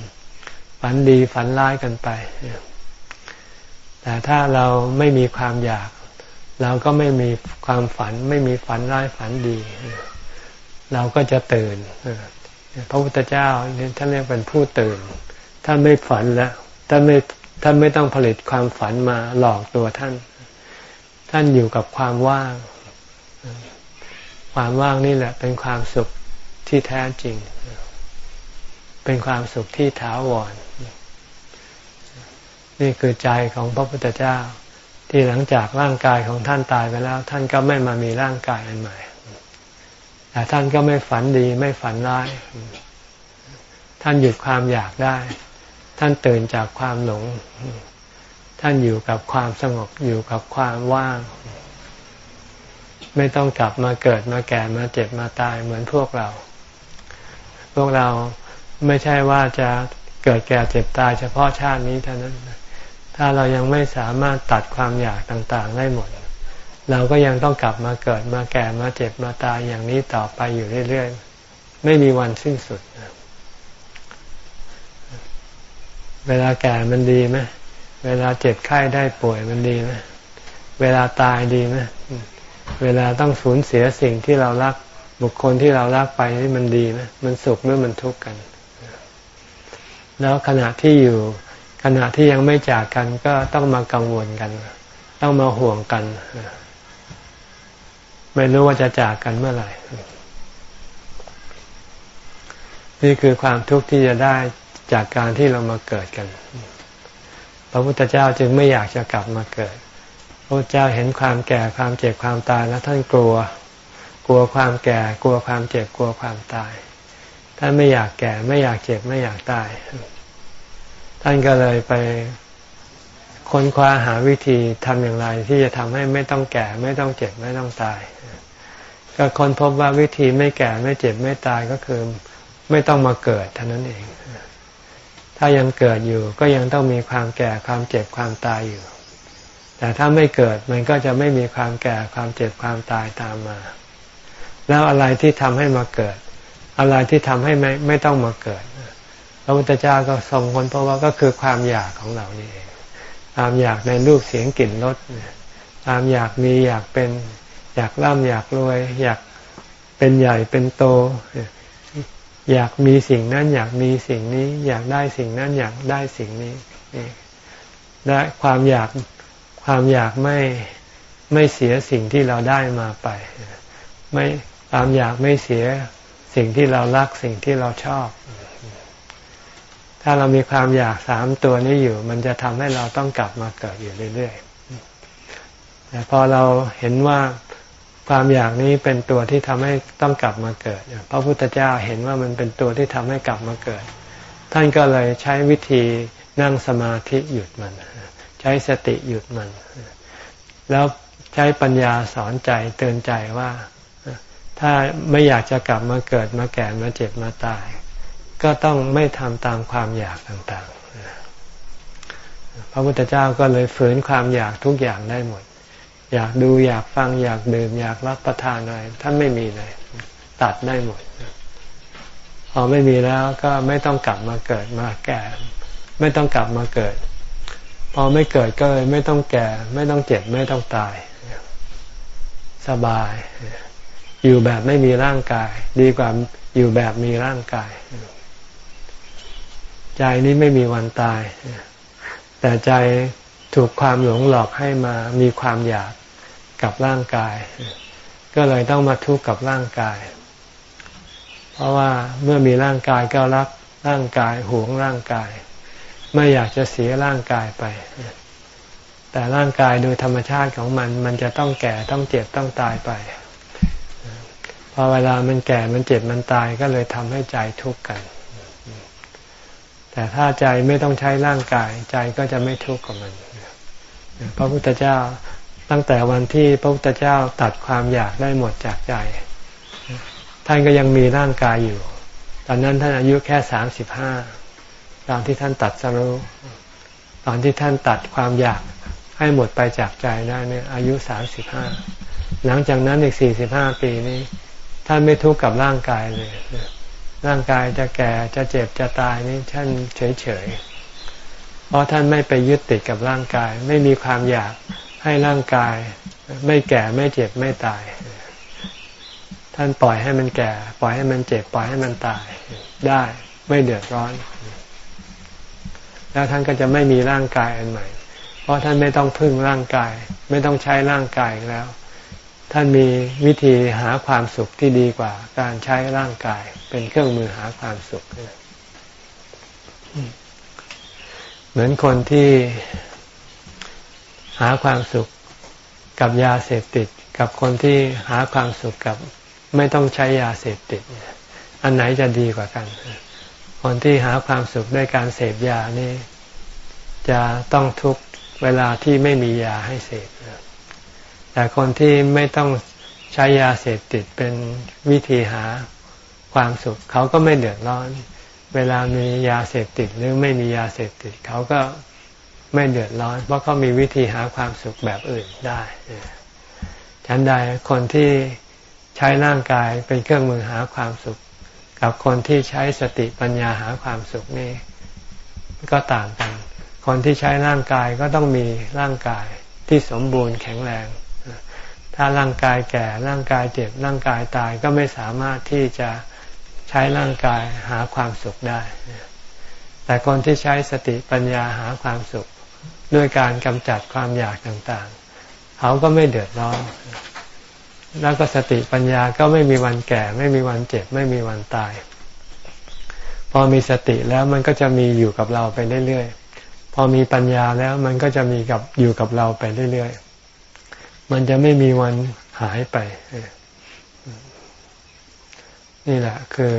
ฝันดีฝันร้ายกันไป แต่ถ้าเราไม่มีความอยาก เราก็ไม่มีความฝัน ไม่มีฝันร้ายฝันดี เราก็จะตื่นพระพุทธเจ้าท่านเรียกเป็นผู้ตื่นท่านไม่ฝันแล้วท่านไม่ท่านไม่ต้องผลิตความฝันมาหลอกตัวท่าน ท่านอยู่กับความว่าง ความว่างนี่แหละ เป็นความสุขที่แท้จริง เป็นความสุขที่ถาวร นี่คือใจของพระพุทธเจ้า ที่หลังจากร่างกายของท่านตายไปแล้ว ท่านก็ไม่มามีร่างกายอันใหม่แต่ท่านก็ไม่ฝันดีไม่ฝันร้าย ท่านหยุดความอยากได้ ท่านตื่นจากความหลง ท่านอยู่กับความสงบอยู่กับความว่าง ไม่ต้องกลับมาเกิดมาแก่มาเจ็บมาตายเหมือนพวกเรา พวกเรา ไม่ใช่ว่าจะเกิดแก่เจ็บตายเฉพาะชาตินี้เท่านั้น ถ้าเรายังไม่สามารถตัดความอยากต่างๆได้หมด เราก็ยังต้องกลับมาเกิดมาแก่มาเจ็บมาตายอย่างนี้ต่อไปอยู่เรื่อยๆ ไม่มีวันสิ้นสุด เวลาแก่มันดีไหมเวลาเจ็บไข้ได้ป่วยมันดีไหมเวลาตายดีไหมเวลาต้องสูญเสียสิ่งที่เรารักบุคคลที่เรารักไปนี่มันดีไหมมันสุขหรือมันทุกข์กัน แล้วขณะที่อยู่ ขณะที่ยังไม่จากกันก็ต้องมากังวลกัน ต้องมาห่วงกัน ไม่รู้ว่าจะจากกันเมื่อไหร่ นี่คือความทุกข์ที่จะได้จากการที่เรามาเกิดกัน พระพุทธเจ้าจึงไม่อยากจะกลับมาเกิด พระพุทธเจ้าเห็นความแก่ความเจ็บความตายแล้วท่านกลัว กลัวความแก่ กลัวความเจ็บ กลัวความตาย ท่านไม่อยากแก่ ไม่อยากเจ็บ ไม่อยากตาย ท่านก็เลยไปค้นคว้าหาวิธีทำอย่างไร ที่จะทำให้ไม่ต้องแก่ไม่ต้องเจ็บไม่ต้องตาย ก็ค้นพบว่าวิธีไม่แก่ไม่เจ็บไม่ตายก็คือไม่ต้องมาเกิดเท่านั้นเอง ถ้ายังเกิดอยู่ก็ยังต้องมีความแก่ความเจ็บความตายอยู่ แต่ถ้าไม่เกิดมันก็จะไม่มีความแก่ความเจ็บความตายตามมา แล้วอะไรที่ทำให้มาเกิด อะไรที่ทำให้ไม่ไม่ต้องมาเกิด พระพุทธเจ้าก็ทรงคนเพราะว่าก็คือความอยากของเรานี่เองความอยากในรูปเสียงกลิ่นรสความอยากมีอยากเป็นอยากร่ำอยากรวย อยากเป็นใหญ่เป็นโต อยากมีสิ่งนั้น อยากมีสิ่งนี้ อยากได้สิ่งนั้น อยากได้สิ่งนี้นี่และความอยากความอยากไม่ไม่เสียสิ่งที่เราได้มาไป ไม่ความอยากไม่เสียสิ่งที่เรารักสิ่งที่เราชอบ ถ้าเรามีความอยากสามตัวนี้อยู่ มันจะทำให้เราต้องกลับมาเกิดอยู่เรื่อยๆแต่พอเราเห็นว่าความอยากนี้เป็นตัวที่ทำให้ต้องกลับมาเกิดพระพุทธเจ้าเห็นว่ามันเป็นตัวที่ทำให้กลับมาเกิด ท่านก็เลยใช้วิธีนั่งสมาธิหยุดมัน ใช้สติหยุดมัน แล้วใช้ปัญญาสอนใจเตือนใจว่า ถ้าไม่อยากจะกลับมาเกิดมาแก่มาเจ็บมาตาย ก็ต้องไม่ทำตามความอยากต่างๆ พระพุทธเจ้าก็เลยฝืนความอยากทุกอย่างได้หมด อยากดูอยากฟังอยากดื่มอยากรับประทานอะไรท่านไม่มีเลย ตัดได้หมด พอไม่มีแล้วก็ไม่ต้องกลับมาเกิดมาแก่ ไม่ต้องกลับมาเกิด พอไม่เกิดก็เลยไม่ต้องแก่ ไม่ต้องเจ็บไม่ต้องตาย สบาย อยู่แบบไม่มีร่างกาย ดีกว่าอยู่แบบมีร่างกาย ใจนี้ไม่มีวันตาย แต่ใจถูกความหลงหลอกให้มามีความอยากกับร่างกาย ก็เลยต้องมาทุกข์กับร่างกาย เพราะว่าเมื่อมีร่างกายก็รักร่างกายหวงร่างกาย ไม่อยากจะเสียร่างกายไป แต่ร่างกายโดยธรรมชาติของมัน มันจะต้องแก่ต้องเจ็บต้องตายไปพอเวลามันแก่มันเจ็บมันตายก็เลยทำให้ใจทุกข์กัน แต่ถ้าใจไม่ต้องใช้ร่างกาย ใจก็จะไม่ทุกข์กับมันพระพุทธเจ้าตั้งแต่วันที่พระพุทธเจ้าตัดความอยากได้หมดจากใจ ท่านก็ยังมีร่างกายอยู่ ตอนนั้นท่านอายุแค่สามสิบห้าตอนที่ท่านตัดสรู้ตอนที่ท่านตัดความอยากให้หมดไปจากใจได้เนี่ยอายุสามสิบห้าหลังจากนั้นอีกสี่สิบห้าปีนี้ ท่านไม่ทุกข์กับร่างกายเลย ร่างกายจะแก่จะเจ็บจะตายนี่ท่านเฉยๆ เพราะท่านไม่ไปยึดติดกับร่างกาย ไม่มีความอยากให้ร่างกาย ไม่แก่ไม่เจ็บไม่ตาย ท่านปล่อยให้มันแก่ ปล่อยให้มันเจ็บปล่อยให้มันตายได้ไม่เดือดร้อน แล้วท่านก็จะไม่มีร่างกายอันใหม่ เพราะท่านไม่ต้องพึ่งร่างกาย ไม่ต้องใช้ร่างกายแล้ว ท่านมีวิธีหาความสุขที่ดีกว่าการใช้ร่างกายเป็นเครื่องมือหาความสุข เหมือนคนที่หาความสุขกับยาเสพติด กับคนที่หาความสุขกับไม่ต้องใช้ยาเสพติด อันไหนจะดีกว่ากัน คนที่หาความสุขด้วยการเสพยานี่ จะต้องทุกเวลาที่ไม่มียาให้เสพ แต่คนที่ไม่ต้องใช้ยาเสพติดเป็นวิธีหาความสุข เขาก็ไม่เดือดร้อน เวลามียาเสพติดหรือไม่มียาเสพติด เขาก็ไม่เดือดร้อน เพราะเขามีวิธีหาความสุขแบบอื่นได้ฉันใดคนที่ใช้ร่างกายเป็นเครื่องมือหาความสุข กับคนที่ใช้สติปัญญาหาความสุขนี่ก็ต่างกัน คนที่ใช้ร่างกายก็ต้องมีร่างกายที่สมบูรณ์แข็งแรง ถ้าร่างกายแก่ร่างกายเจ็บร่างกายตายก็ไม่สามารถที่จะใช้ร่างกายหาความสุขได้ แต่คนที่ใช้สติปัญญาหาความสุข ด้วยการกำจัดความอยากต่างๆ เขาก็ไม่เดือดร้อนแล้วก็สติปัญญาก็ไม่มีวันแก่ ไม่มีวันเจ็บ ไม่มีวันตาย พอมีสติแล้วมันก็จะมีอยู่กับเราไปเรื่อยๆ พอมีปัญญาแล้วมันก็จะมีกับอยู่กับเราไปเรื่อยๆ มันจะไม่มีวันหายไป นี่แหละคือ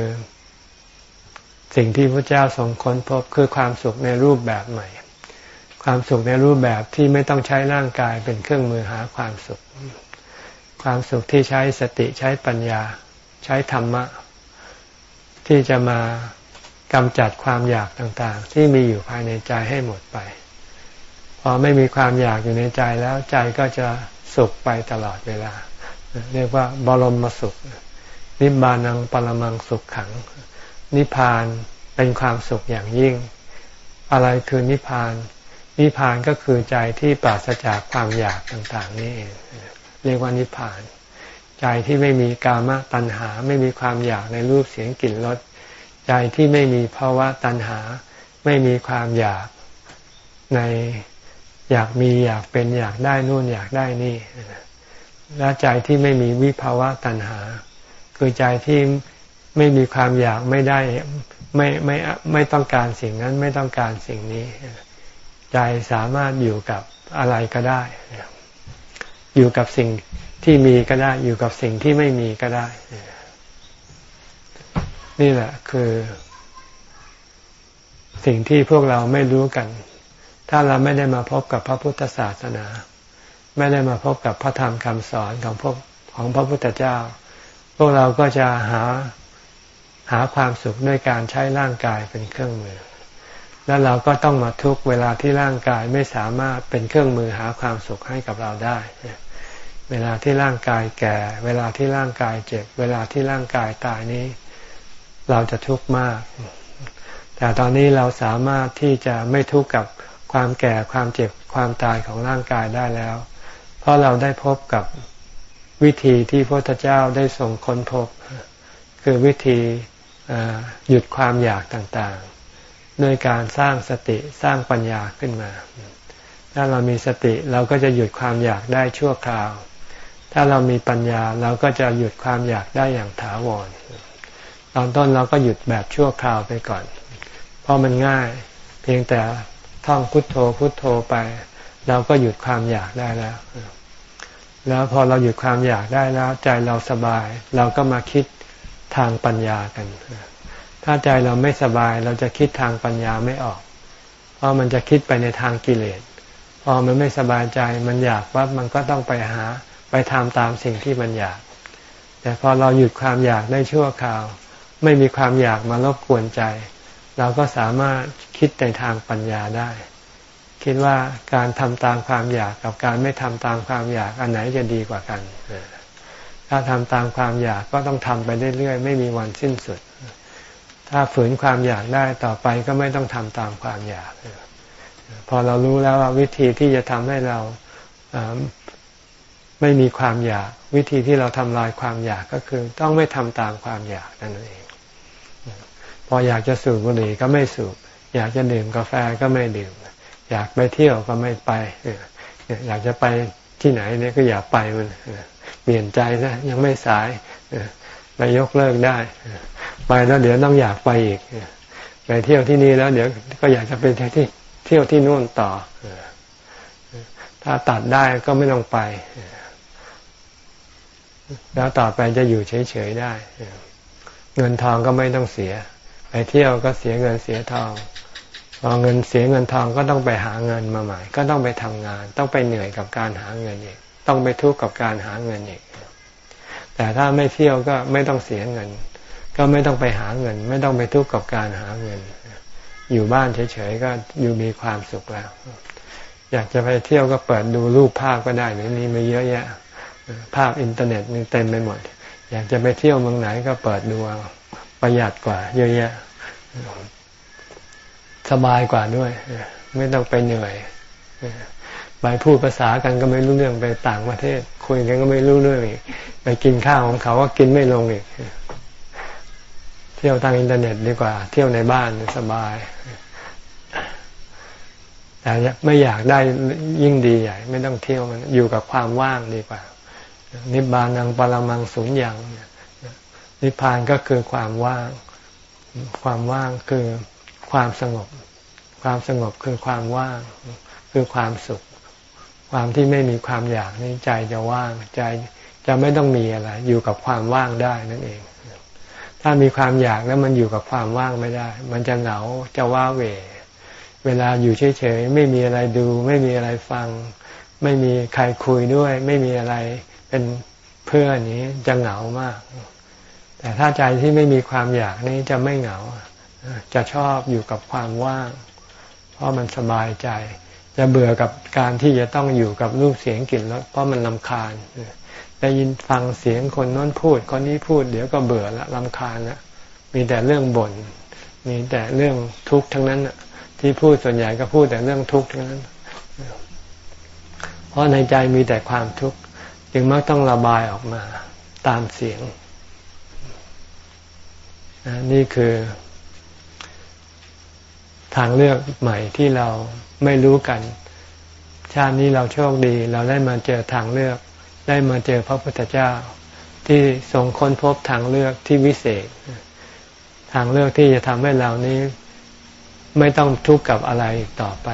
สิ่งที่พระเจ้าทรงค้นพบคือความสุขในรูปแบบใหม่ ความสุขในรูปแบบที่ไม่ต้องใช้ร่างกายเป็นเครื่องมือหาความสุข ความสุขที่ใช้สติใช้ปัญญา ใช้ธรรมะ ที่จะมากำจัดความอยากต่างๆ ที่มีอยู่ภายในใจให้หมดไป พอไม่มีความอยากอยู่ในใจแล้วใจก็จะ สุขไปตลอดเวลา เรียกว่าบรมสุข นิบานังปรมังสุขขัง นิพพานเป็นความสุขอย่างยิ่ง อะไรคือนิพพาน นิพพานก็คือใจที่ปราศจากความอยากต่างๆ นี่เองเรียกว่านิพพาน ใจที่ไม่มีกามตัณหาไม่มีความอยากในรูปเสียงกลิ่นรสใจที่ไม่มีภาวะตัณหา ไม่มีความอยากใน อยากมีอยากเป็นอยากได้นู่นอยากได้นี่และใจที่ไม่มีวิภาวะตัณหา คือใจที่ไม่มีความอยากไม่ได้ไม่ไม่ไม่ต้องการสิ่งนั้นไม่ต้องการสิ่งนี้ ใจสามารถอยู่กับอะไรก็ได้ อยู่กับสิ่งที่มีก็ได้ อยู่กับสิ่งที่ไม่มีก็ได้ นี่แหละคือ สิ่งที่พวกเราไม่รู้กัน ถ้าเราไม่ได้มาพบกับพระพุทธศาสนา ไม่ได้มาพบกับพระธรรมคำสอนของพวกของพระพุทธเจ้า พวกเราก็จะหาหาความสุขด้วยการใช้ร่างกายเป็นเครื่องมือ แล้วเราก็ต้องมาทุกเวลาที่ร่างกายไม่สามารถเป็นเครื่องมือหาความสุขให้กับเราได้ เวลาที่ร่างกายแก่ เวลาที่ร่างกายเจ็บ เวลาที่ร่างกายตายนี้ เราจะทุกข์มาก แต่ตอนนี้เราสามารถที่จะไม่ทุกข์กับ ความแก่ความเจ็บความตายของร่างกายได้แล้ว เพราะเราได้พบกับวิธีที่พระพุทธเจ้าได้ส่งค้นพบ คือวิธีหยุดความอยากต่างๆ ด้วยการสร้างสติสร้างปัญญาขึ้นมา ถ้าเรามีสติเราก็จะหยุดความอยากได้ชั่วคราว ถ้าเรามีปัญญาเราก็จะหยุดความอยากได้อย่างถาวร ตอนต้นเราก็หยุดแบบชั่วคราวไปก่อน เพราะมันง่าย เพียงแต่ ท่องพุทโธพุทโธไป เราก็หยุดความอยากได้แล้ว แล้วพอเราหยุดความอยากได้แล้ว ใจเราสบาย เราก็มาคิดทางปัญญากัน ถ้าใจเราไม่สบาย เราจะคิดทางปัญญาไม่ออก เพราะมันจะคิดไปในทางกิเลส พอมันไม่สบายใจมันอยากว่ามันก็ต้องไปหาไปทำตามสิ่งที่มันอยาก แต่พอเราหยุดความอยากได้ชั่วคราว ไม่มีความอยากมารบกวนใจ เราก็สามารถคิดในทางปัญญาได้ คิดว่าการทำตามความอยากกับการไม่ทำตามความอยากอันไหนจะดีกว่ากัน ถ้าทำตามความอยากก็ต้องทำไปเรื่อยๆไม่มีวันสิ้นสุด ถ้าฝืนความอยากได้ต่อไปก็ไม่ต้องทำตามความอยาก พอเรารู้แล้วว่าวิธีที่จะทำให้เราไม่มีความอยาก วิธีที่เราทำลายความอยากก็คือ ต้องไม่ทำตามความอยากนั่นเอง ออยากจะสูบบุหรี่ก็ไม่สูบ อยากจะดื่มกาแฟก็ไม่ดื่ม อยากไปเที่ยวก็ไม่ไปอยากจะไปที่ไหนเนี่ยก็อย่าไปมันเปลี่ยนใจซะยังไม่สายไปยกเลิกได้ ไปแล้วเดี๋ยวต้องอยากไปอีกไปเที่ยวที่นี่แล้ว เดี๋ยวก็อยากจะไปที่เที่ยวที่นู่นต่อถ้าตัดได้ก็ไม่ต้องไป แล้วต่อไปจะอยู่เฉยๆได้ เงินทองก็ไม่ต้องเสีย ไปเที่ยวก็เสียเงินเสียทองพอเงินเสียเงินทองก็ต้องไปหาเงินมาใหม่ ก็ต้องไปทำงาน ต้องไปเหนื่อยกับการหาเงินอีก ต้องไปทุกข์กับการหาเงินอีก แต่ถ้าไม่เที่ยวก็ไม่ต้องเสียเงิน ก็ไม่ต้องไปหาเงิน ไม่ต้องไปทุกข์กับการหาเงิน อยู่บ้านเฉยๆก็อยู่มีความสุขแล้ว อยากจะไปเที่ยวก็เปิดดูรูปภาพก็ได้เดี๋ยวนี้มีเยอะแยะ ภาพอินเทอร์เน็ตมีเต็มไปหมด อยากจะไปเที่ยวเมืองไหนก็เปิดดูเอา ประหยัดกว่า เยอะแยะ สบายกว่าด้วย ไม่ต้องไปเหนื่อยไปพูดภาษากันก็ไม่รู้เรื่องไปต่างประเทศ คุยกันก็ไม่รู้เรื่องอีกไปกินข้าวของเขาก็กินไม่ลงอีก เที่ยวทางอินเทอร์เน็ตดีกว่า เที่ยวในบ้านสบายแต่ไม่อยากได้ยิ่งดีใหญ่ ไม่ต้องเที่ยวมันอยู่กับความว่างดีกว่า นิบานังปรมังสูญอย่างนิ นิพพานก็คือความว่าง ความว่างคือความสงบ ความสงบคือความว่าง คือความสุข ความที่ไม่มีความอยากนี่ใจจะว่างใจจะไม่ต้องมีอะไร อยู่กับความว่างได้นั่นเอง ถ้ามีความอยากแล้วมันอยู่กับความว่างไม่ได้ มันจะเหงาจะว้าเหวเวลาอยู่เฉยๆไม่มีอะไรดู ไม่มีอะไรฟัง ไม่มีใครคุยด้วย ไม่มีอะไรเป็นเพื่อนนี้จะเหงามาก แต่ถ้าใจที่ไม่มีความอยากนี้จะไม่เหงา จะชอบอยู่กับความว่าง เพราะมันสบายใจ จะเบื่อกับการที่จะต้องอยู่กับรูปเสียงกลิ่นรสเพราะมันลำคาญได้ยินฟังเสียงคนน้นพูด คนนี้พูดเดี๋ยวก็เบื่อละลำคาญละมีแต่เรื่องบน่นมีแต่เรื่องทุกข์ทั้งนั้นที่พูดส่วนใหญ่ก็พูดแต่เรื่องทุกข์ทั้งนั้น เพราะในใจมีแต่ความทุกข์จึงมักต้องระบายออกมาตามเสียง นี่คือทางเลือกใหม่ที่เราไม่รู้กัน ชาตินี้เราโชคดี เราได้มาเจอทางเลือก ได้มาเจอพระพุทธเจ้า ที่ทรงค้นพบทางเลือกที่วิเศษ ทางเลือกที่จะทำให้เรานี้ไม่ต้องทุกข์กับอะไรอีกต่อไป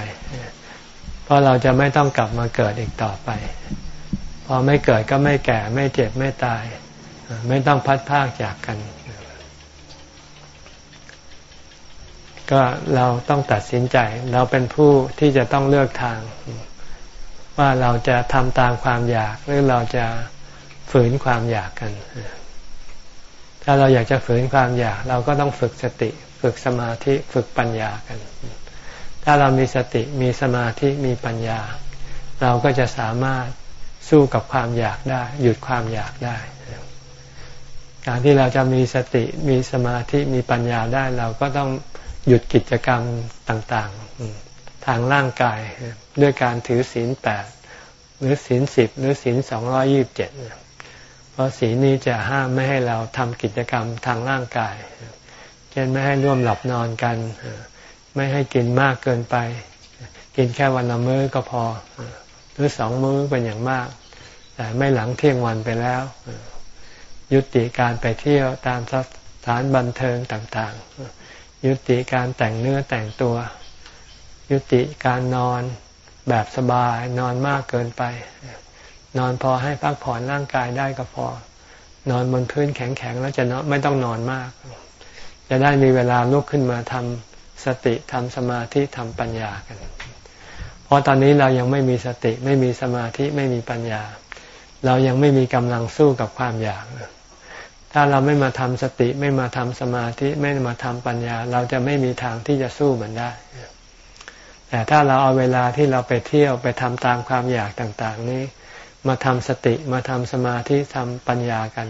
เพราะเราจะไม่ต้องกลับมาเกิดอีกต่อไป พอไม่เกิดก็ไม่แก่ไม่เจ็บไม่ตาย ไม่ต้องพัดพากจากกัน ก็เราต้องตัดสินใจ เราเป็นผู้ที่จะต้องเลือกทาง ว่าเราจะทำตามความอยาก หรือเราจะฝืนความอยากกัน ถ้าเราอยากจะฝืนความอยาก เราก็ต้องฝึกสติ ฝึกสมาธิฝึกปัญญากัน ถ้าเรามีสติมีสมาธิมีปัญญา เราก็จะสามารถสู้กับความอยากได้ หยุดความอยากได้การที่เราจะมีสติมีสมาธิมีปัญญาได้เราก็ต้อง หยุดกิจกรรมต่างๆ ทางร่างกายด้วยการถือศีลแปดหรือศีลสิบหรือศีลสองร้อยี่บเจ็ดเพราะศีลนี้จะห้ามไม่ให้เราทำกิจกรรมทางร่างกาย เช่นไม่ให้ร่วมหลับนอนกัน ไม่ให้กินมากเกินไป กินแค่วันละมื้อก็พอ หรือสองมื้อเป็นอย่างมาก แต่ไม่หลังเที่ยงวันไปแล้ว ยุติการไปเที่ยวตามสถานบันเทิงต่างๆ ยุติการแต่งเนื้อแต่งตัว ยุติการนอนแบบสบายนอนมากเกินไป นอนพอให้พักผ่อนร่างกายได้ก็พอ นอนบนพื้นแข็งๆแล้วจะไม่ต้องนอนมาก จะได้มีเวลาลุกขึ้นมาทำสติทำสมาธิทำปัญญากัน เพราะตอนนี้เรายังไม่มีสติไม่มีสมาธิไม่มีปัญญา เรายังไม่มีกำลังสู้กับความอยาก ถ้าเราไม่มาทำสติไม่มาทำสมาธิไม่มาทำปัญญา เราจะไม่มีทางที่จะสู้มันได้ แต่ถ้าเราเอาเวลาที่เราไปเที่ยวไปทำตามความอยากต่าง ๆ นี้ มาทำสติมาทำสมาธิทำปัญญากัน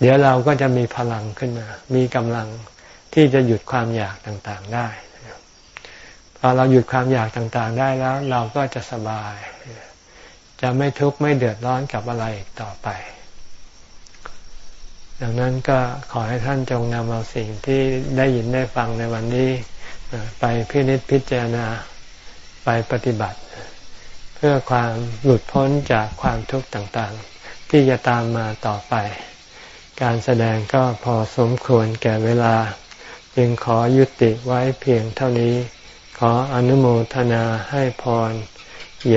เดี๋ยวเราก็จะมีพลังขึ้นมา มีกำลังที่จะหยุดความอยากต่างๆได้พอเราหยุดความอยากต่างๆได้แล้ว เราก็จะสบาย จะไม่ทุกข์ไม่เดือดร้อนกับอะไรอีกต่อไป ดังนั้นก็ขอให้ท่านจงนำเอาสิ่งที่ได้ยินได้ฟังในวันนี้ ไปพินิจพิจารณาไปปฏิบัติ เพื่อความหลุดพ้นจากความทุกข์ต่างๆ ที่จะตามมาต่อไป การแสดงก็พอสมควรแก่เวลา จึงขอยุติไว้เพียงเท่านี้ ขออนุโมทนาให้พร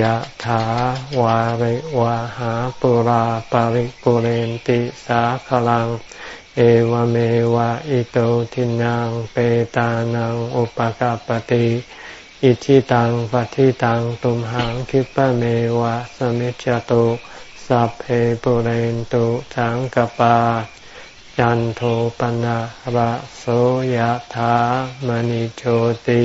ยะถาวาริวาหาปุราปาริปุเรนติสาขลัง เอวเมวะอิโตทินังเปตานังอุปกาปติอิชิตังปฏิตังตุมหังคิปะเมวะสมิจจตุสัพเพปุเรนตุสังกปา จันโทปนะระโสยธามณิโชติ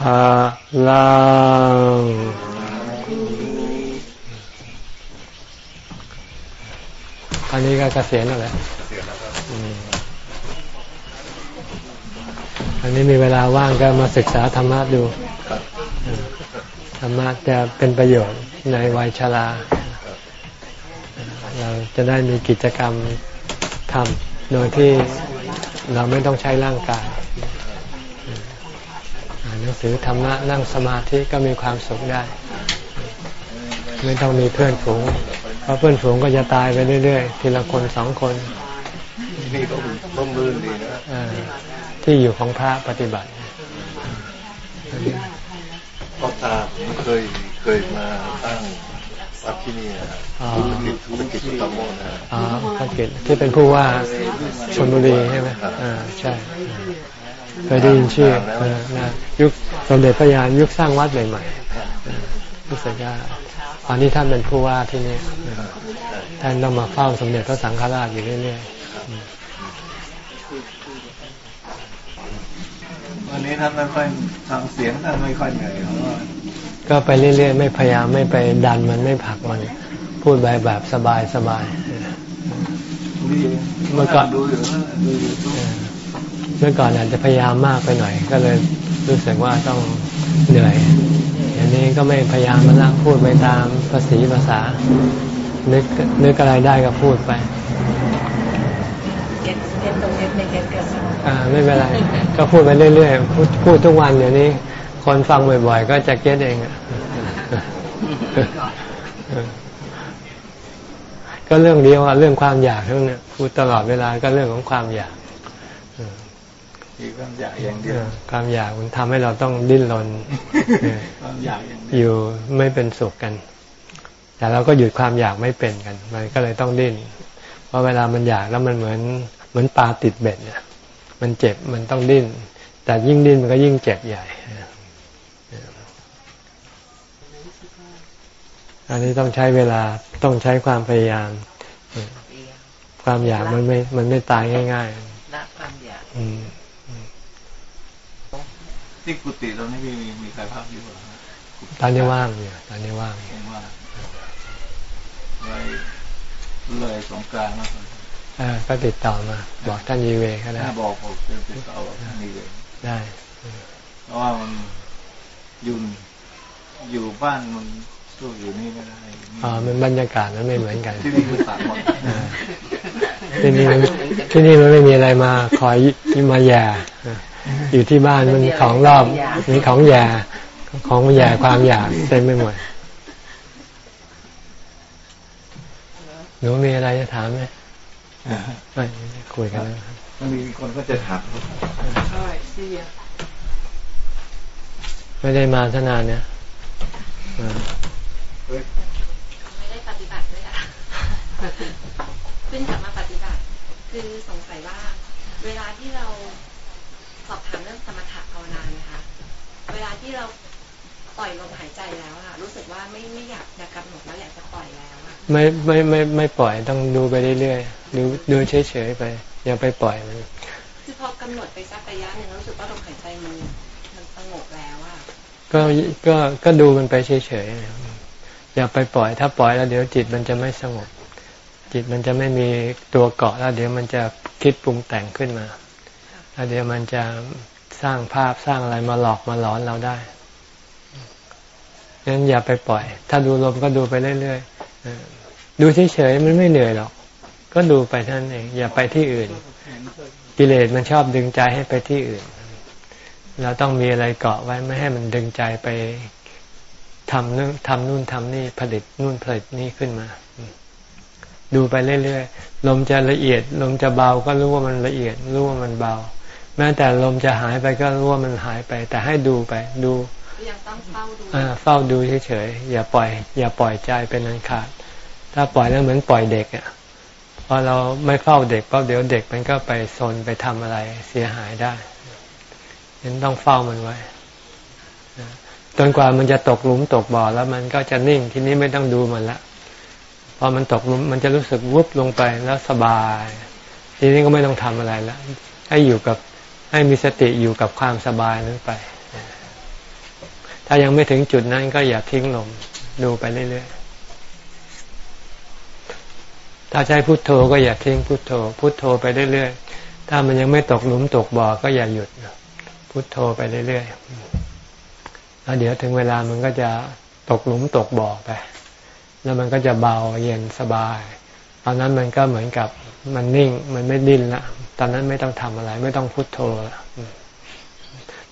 ภาลังอันนี้ก็เกษียณแล้วแหละอันนี้มีเวลาว่างก็มาศึกษาธรรมะดู ธรรมะจะเป็นประโยชน์ในวัยชรา เราจะได้มีกิจกรรมทำโดยที่เราไม่ต้องใช้ร่างกาย นหนังสือธรรมะนั่งสมาธิก็มีความสุขได้ ไม่ต้องมีเพื่อนฝูง เพราะเพื่อนฝูงก็จะตายไปเรื่อยๆ ทีละคนสองคนนี่ก็ร่มรื่นดีนะที่อยู่ของพระปฏิบัติพ่อตาเคยเคยมาตั้งวัดที่นี่นะครับธุรกิจธุรกิจตโมนะอ๋อธุรกิจที่เป็นผู้ว่าชนบุรีใช่ไหมอ่าใช่ เคยได้ยินชื่อนะยุคสมเด็จพระยานยุคสร้างวัดใหม่ๆรู้สึกว่าตอนนี้ท่านเป็นผู้ว่าที่นี่ท่านต้องมาเฝ้าสมเด็จพระสังฆราชอยู่เรื่อยๆวันนี้ท่านไม่ค่อยทางเสียงท่านไม่ค่อยเหนื่อยเพราะว่าก็ไปเรื่อยๆ ไม่พยายามไม่ไปดันมันไม่ผลักมันพูดแบบแบบสบายสบายเมื่อก่อน เมื่อก่อนอาจจะพยายามมากไปหน่อย ก็เลยรู้สึกว่าต้องเหนื่อยอย่างนี้ก็ไม่พยายามมาละพูดไปตามภาษีภาษา นึกนึกอะไรได้ก็พูดไปget get ตรง get ไม่ get ก็อ่าไม่เป็นไร ก็พูดไปเรื่อยๆพูดพูดทุกวันอย่างนี้ คนฟังบ่อยๆ ก็จะ get เองก็เรื่องเดียวอะเรื่องความอยากเท่านี้พูดตลอดเวลาก็เรื่องของความอยาก ความอยากอย่างเดียวความอยากมันทำให้เราต้องดิ้นรนความอยากอยู่ไม่เป็นสุขกัน แต่เราก็หยุดความอยากไม่เป็นกัน มันก็เลยต้องดิ้นเพราะเวลามันอยากแล้วมันเหมือนเหมือนปลาติดเบ็ดเนี่ยมันเจ็บมันต้องดิ้น แต่ยิ่งดิ้นมันก็ยิ่งเจ็บใหญ่อันนี้ต้องใช้เวลาต้องใช้ความพยายาม ความอยากมันไม่ มันไม่ตายง่ายๆนะความอยาก ที่กุฏิตรงนี้มีมีใครพักอยู่หรอตอนนี้ว่างอยู่ตอนนี้ว่างว่างเลยเลยสงกรานต์นะอ่าก็ติดต่อมา บอกท่านยีเวก็ได้บอกผมติดต่อบอกท่านยีเวได้เพราะว่ามันยุ่นอยู่บ้านมันสู้อยู่นี่ไม่ได้อ๋อมันบรรยากาศมันไม่เหมือนกัน ที่นี่มันต่างกันที่นี่ที่นี่มันไม่มีอะไรมาคอยมาแย่ อยู่ที่บ้านมันของรอบมีของแย่ของแย่ความอยากเต็มไปหมดหนูมีอะไรจะถามไหมไม่คุยกันแล้วมีคนก็จะถามไม่ได้มาทนานเนี่ยไม่ได้ปฏิบัติด้วยค่ะขึ้นกลับมาปฏิบัติ คือสงสัยว่า เวลาที่เราสอบถามเรื่องสมถะภาวนานะคะ เวลาที่เราปล่อยลมหายใจแล้วค่ะรู้สึกว่าไม่ไม่อยากจะกำหนดแล้วอยากจะปล่อยแล้วอะไม่ไม่ไม่ไม่ปล่อยต้องดูไปเรื่อยๆดูดูเฉยๆไป อย่าไปปล่อยมันคือพอกำหนดไปสักระยะหนึ่งรู้สึกว่าลมหายใจมันมันสงบแล้วอะก็ก็ก็ดูมันไปเฉยๆอย่าไปปล่อย ถ้าปล่อยแล้วเดี๋ยวจิตมันจะไม่สงบ จิตมันจะไม่มีตัวเกาะแล้ว เดี๋ยวมันจะคิดปรุงแต่งขึ้นมาแล้วเดี๋ยวมันจะ สร้างภาพสร้างอะไรมาหลอกมาหลอนเราได้งั้นอย่าไปปล่อย ถ้าดูลมก็ดูไปเรื่อยๆดูเฉยๆมันไม่เหนื่อยหรอก ก็ดูไปท่านเอง อย่าไปที่อื่น กิเลสมันชอบดึงใจให้ไปที่อื่น เราต้องมีอะไรเกาะไว้ไม่ให้มันดึงใจไปทำนู่นทำนู่นทำนี่ผลิตนู่นผลิตนี่ขึ้นมา ดูไปเรื่อยๆลมจะละเอียด ลมจะเบาก็รู้ว่ามันละเอียด รู้ว่ามันเบา แม้แต่ลมจะหายไปก็รู้ว่ามันหายไป แต่ให้ดูไปดูยังต้องเฝ้าดูเฝ้าดูเฉยๆอย่าปล่อย อย่าปล่อยใจเป็นอันขาด ถ้าปล่อยแล้วเหมือนปล่อยเด็กอะพอเราไม่เฝ้าเด็กก็เดี๋ยวเด็กมันก็ไปซนไปทำอะไรเสียหายได้ยังต้องเฝ้ามันไว้จนกว่ามันจะตกหลุมตกบ่อแล้วมันก็จะนิ่งทีนี้ไม่ต้องดูมันละพอมันตกหลุมมันจะรู้สึกวุบลงไปแล้วสบาย ทีนี้ก็ไม่ต้องทำอะไรแล้วให้อยู่กับ ให้มีสติอยู่กับความสบายนั้นไป ถ้ายังไม่ถึงจุดนั้นก็อย่าทิ้งลมดูไปเรื่อยๆ ถ้าใช้พุทโธก็อย่าทิ้งพุทโธ พุทโธไปเรื่อยๆ ถ้ามันยังไม่ตกหลุมตกบ่อก็อย่าหยุด พุทโธไปเรื่อยๆ แล้วเดี๋ยวถึงเวลามันก็จะตกหลุมตกบ่อไป แล้วมันก็จะเบาเย็นสบายตอนนั้นมันก็เหมือนกับ มันนิ่งมันไม่ดิ้นละตอนนั้นไม่ต้องทำอะไร ไม่ต้องพุโทโธละ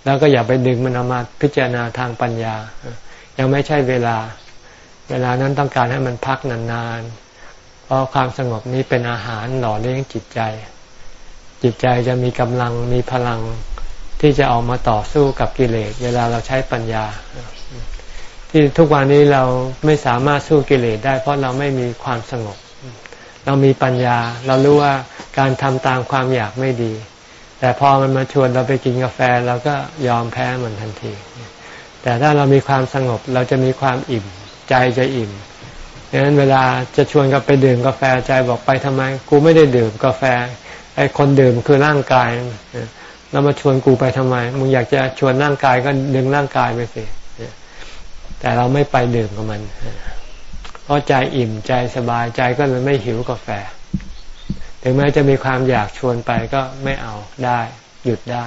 แล้วก็อย่าไปดึงมันเอามาพิจารณาทางปัญญา ยังไม่ใช่เวลา เวลานั้นต้องการให้มันพักนานๆ เพราะความสงบนี้เป็นอาหารหล่อเลี้ยงจิตใจ จิตใจจะมีกำลังมีพลังที่จะออกมาต่อสู้กับกิเลส เวลาเราใช้ปัญญา ที่ทุกวันนี้เราไม่สามารถสู้กิเลสได้ เพราะเราไม่มีความสงบ เรามีปัญญา เรารู้ว่าการทำตามความอยากไม่ดี แต่พอมันมาชวนเราไปกินกาแฟเราก็ยอมแพ้มันทันที แต่ถ้าเรามีความสงบเราจะมีความอิ่มใจจะอิ่มดังนั้นเวลาจะชวนกับไปดื่มกาแฟใจบอกไปทำไม กูไม่ได้ดื่มกาแฟไอ้คนดื่มคือร่างกายแล้วมาชวนกูไปทำไมมึงอยากจะชวนร่างกายก็ดึงร่างกายไปสิแต่เราไม่ไปดื่มกับมัน เพราะใจอิ่มใจสบายใจก็เลยไม่หิวกาแฟ ถึงแม้จะมีความอยากชวนไปก็ไม่เอาได้หยุดได้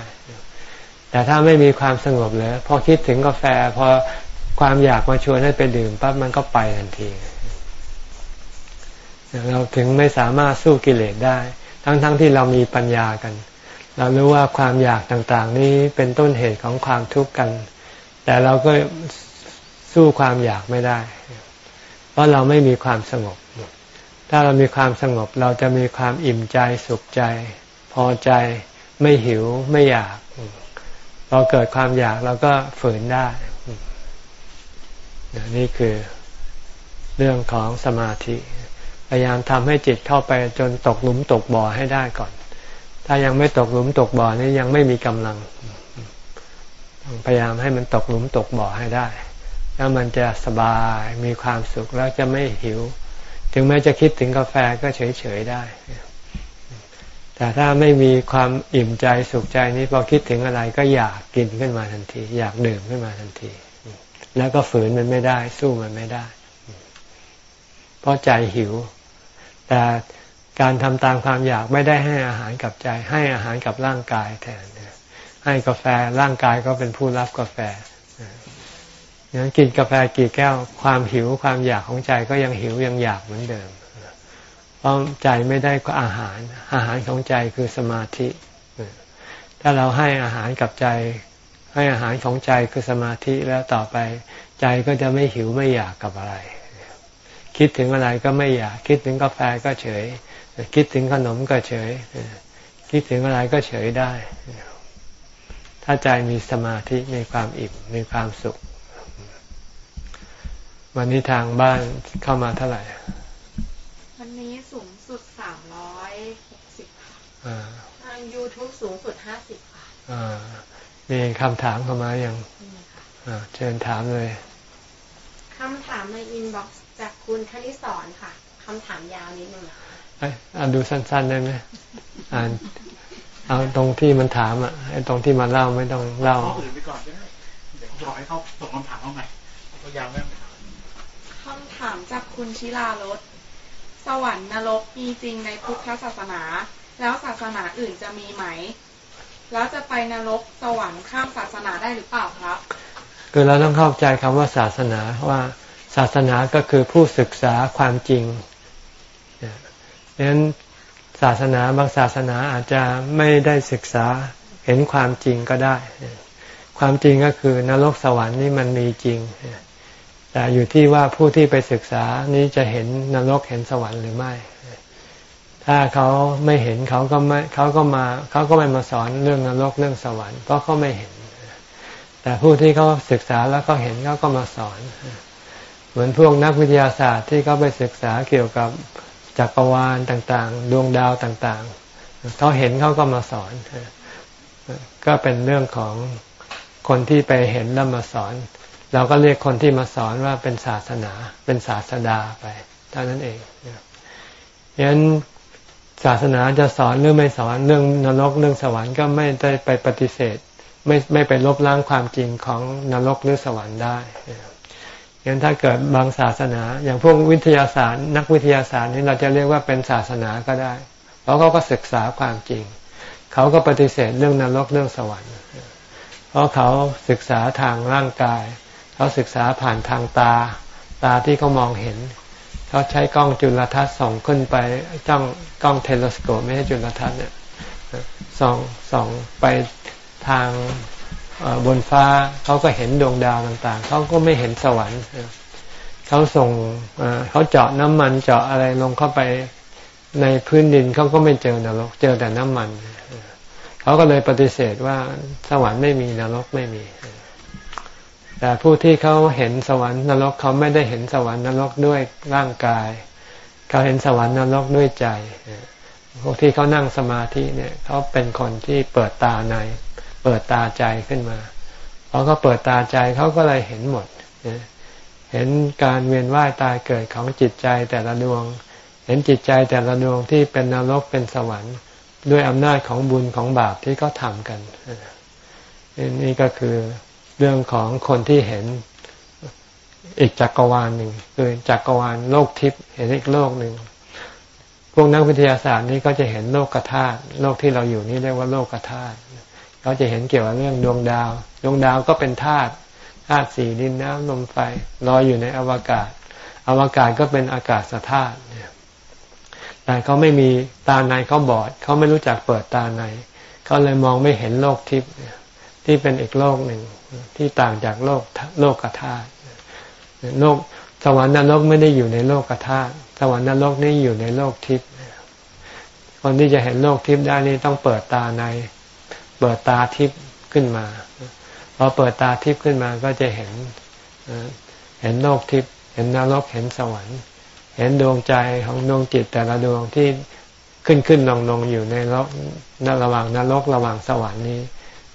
แต่ถ้าไม่มีความสงบเลยพอคิดถึงกาแฟพอความอยากมาชวนให้ไปดื่มปั๊บมันก็ไปทันที เราถึงไม่สามารถสู้กิเลสได้ ทั้งๆทที่เรามีปัญญากัน เรารู้ว่าความอยากต่างๆ นี้เป็นต้นเหตุของความทุกข์กัน แต่เราก็สู้ความอยากไม่ได้ ราะเราไม่มีความสงบ ถ้าเรามีความสงบเราจะมีความอิ่มใจสุขใจ พอใจไม่หิวไม่อยากพอเกิดความอยากเราก็ฝืนได้ นี่คือเรื่องของสมาธิ พยายามทำให้จิตเข้าไปจนตกหลุมตกบ่อให้ได้ก่อน ถ้ายังไม่ตกหลุมตกบ่อนี่ยังไม่มีกำลัง พยายามให้มันตกหลุมตกบ่อให้ได้ แล้วมันจะสบายมีความสุขแล้วจะไม่หิว ถึงแม้จะคิดถึงกาแฟก็เฉยๆได้ แต่ถ้าไม่มีความอิ่มใจสุขใจนี้พอคิดถึงอะไรก็อยากกินขึ้นมาทันที อยากดื่มขึ้นมาทันที แล้วก็ฝืนมันไม่ได้สู้มันไม่ได้ เพราะใจหิว แต่การทำตามความอยากไม่ได้ให้อาหารกับใจ ให้อาหารกับร่างกายแทนให้กาแฟร่างกายก็เป็นผู้รับกาแฟ อย่างกินกาแฟกี่แก้วความหิวความอยากของใจก็ยังหิวยังอยากเหมือนเดิม เพราะใจไม่ได้ก็อาหาร อาหารของใจคือสมาธิ ถ้าเราให้อาหารกับใจ ให้อาหารของใจคือสมาธิแล้วต่อไป ใจก็จะไม่หิวไม่อยากกับอะไร คิดถึงอะไรก็ไม่อยาก คิดถึงกาแฟก็เฉย คิดถึงขนมก็เฉย คิดถึงอะไรก็เฉยได้ ถ้าใจมีสมาธิมีความอิ่มมีความสุข วันนี้ทางบ้านเข้ามาเท่าไหร่ วันนี้สูงสุดสามร้อยหกสิบทางยูทูบสูงสุดห้าสิบค่ะมีคำถามเข้ามาอย่างเชิญถามเลยคำถามในอินบ็อกซ์จากคุณคณิสอนค่ะคำถามยาวนิดนึงค่ะอ่านดูสั้นๆได้ไหมอ่านเอาตรงที่มันถามอะไอ้ตรงที่มาเล่าไม่ต้องเล่าอื่นไปก่อนก็ได้เดี๋ยวรอให้เขาส่งคำถามเข้าใหม่เขายาวแม่คำ ถามจากคุณชิลารสสวรรค์นรกมีจริงในพุทธศาสนา แล้วศาสนาอื่นจะมีไหม แล้วจะไปนรกสวรรค์ข้ามศาสนาได้หรือเปล่าครับคือเราต้องเข้าใจคำว่าศาสนาว่าศาสนาก็คือผู้ศึกษาความจริงดังนั้นศาสนาบางศาสนาอาจจะไม่ได้ศึกษาเห็นความจริงก็ได้ ความจริงก็คือนรกสวรรค์นี่มันมีจริง แต่อยู่ที่ว่าผู้ที่ไปศึกษานี้จะเห็นนรกเห็นสวรรค์หรือไม่ ถ้าเขาไม่เห็นเขาก็ไม่เขาก็มาเขาก็ไม่มาสอนเรื่องนรกเรื่องสวรรค์เพราะเขาไม่เห็น แต่ผู้ที่เขาศึกษาแล้วก็เห็นเขาก็มาสอน เหมือนพวกนักวิทยาศาสตร์ที่เขาไปศึกษาเกี่ยวกับจักรวาลต่างๆ ดวงดาวต่างๆเขาเห็นเขาก็มาสอน ก็เป็นเรื่องของคนที่ไปเห็นแล้วมาสอน เราก็เรียกคนที่มาสอนว่าเป็นศาสนา เป็นศาสดาไปเท่านั้นเองยันั้นศาสนาจะสอนหรือไม่สอนเรื่องนรกเรื่องสวรรค์ก็ไม่ได้ไปปฏิเสธ ไม่ไม่ไปลบล้างความจริงของนรกหรือสวรรค์ได้งั้นถ้าเกิดบางศาสนา อย่างพวกวิทยาศาสตร์ นักวิทยาศาสตร์นี่เราจะเรียกว่าเป็นศาสนาก็ได้ เพราะเขาก็ศึกษาความจริง เขาก็ปฏิเสธเรื่องนรกเรื่องสวรรค์ เพราะเขาศึกษาทางร่างกาย เขาศึกษาผ่านทางตา ตาที่เขามองเห็น เขาใช้กล้องจุลทรรศน์ส่องขึ้นไปจ้องกล้องเทเลสโคปไม่ใช่จุลทรรศน์เนี่ยส่องส่องไปทางบนฟ้าเขาก็เห็นดวงดาวต่างๆ เขาก็ไม่เห็นสวรรค์เขาส่งเขาเจาะน้ำมันเจาะอะไรลงเข้าไปในพื้นดินเขาก็ไม่เจอนรกเจอแต่น้ำมัน เขาก็เลยปฏิเสธว่าสวรรค์ไม่มีนรกไม่มี แต่ผู้ที่เขาเห็นสวรรค์นรกเขาไม่ได้เห็นสวรรค์นรกด้วยร่างกาย เขาเห็นสวรรค์นรกด้วยใจพวกที่เขานั่งสมาธิเนี่ยเขาเป็นคนที่เปิดตาใน เปิดตาใจขึ้นมาเขาก็เปิดตาใจเขาก็เลยเห็นหมด เห็นการเวียนว่ายตายเกิดของจิตใจแต่ละดวง เห็นจิตใจแต่ละดวงที่เป็นนรกเป็นสวรรค์ ด้วยอำนาจของบุญของบาปที่เขาทำกันนี่ก็คือ เรื่องของคนที่เห็นอีกจักรวาลหนึ่งคือจักรวาลโลกทิพย์เห็นอีกโลกหนึ่งพวกนักวิทยาศาสตร์นี่ก็จะเห็นโลกกธาตุโลกที่เราอยู่นี่เรียกว่าโลกธาตุเขาจะเห็นเกี่ยวกับเรื่องดวงดาว ดวงดาวก็เป็นธาตุธาตุสี่ดินน้ำลมไฟลอยอยู่ในอวกาศ อวกาศก็เป็นอากาศธาตุแต่เขาไม่มีตาในเขาบอดเขาไม่รู้จักเปิดตาในเขาเลยมองไม่เห็นโลกทิพย์ที่เป็นอีกโลกหนึ่ง ที่ต่างจากโลกโลกธาตุโลกสวรรค์นรกไม่ได้อยู่ในโลกธาตุสวรรค์นรกนี่อยู่ในโลกทิพย์คนที่จะเห็นโลกทิพย์ได้นี่ต้องเปิดตาใน เปิดตาทิพย์ขึ้นมาพอเปิดตาทิพย์ขึ้นมาก็จะเห็นเห็นโลกทิพย์เห็นนรกเห็นสวรรค์ เห็นดวงใจของดวงจิตแต่ละดวงที่ขึ้นขึ้นลงลงอยู่ในโลกระหว่างนรกระหว่างสวรรค์นี้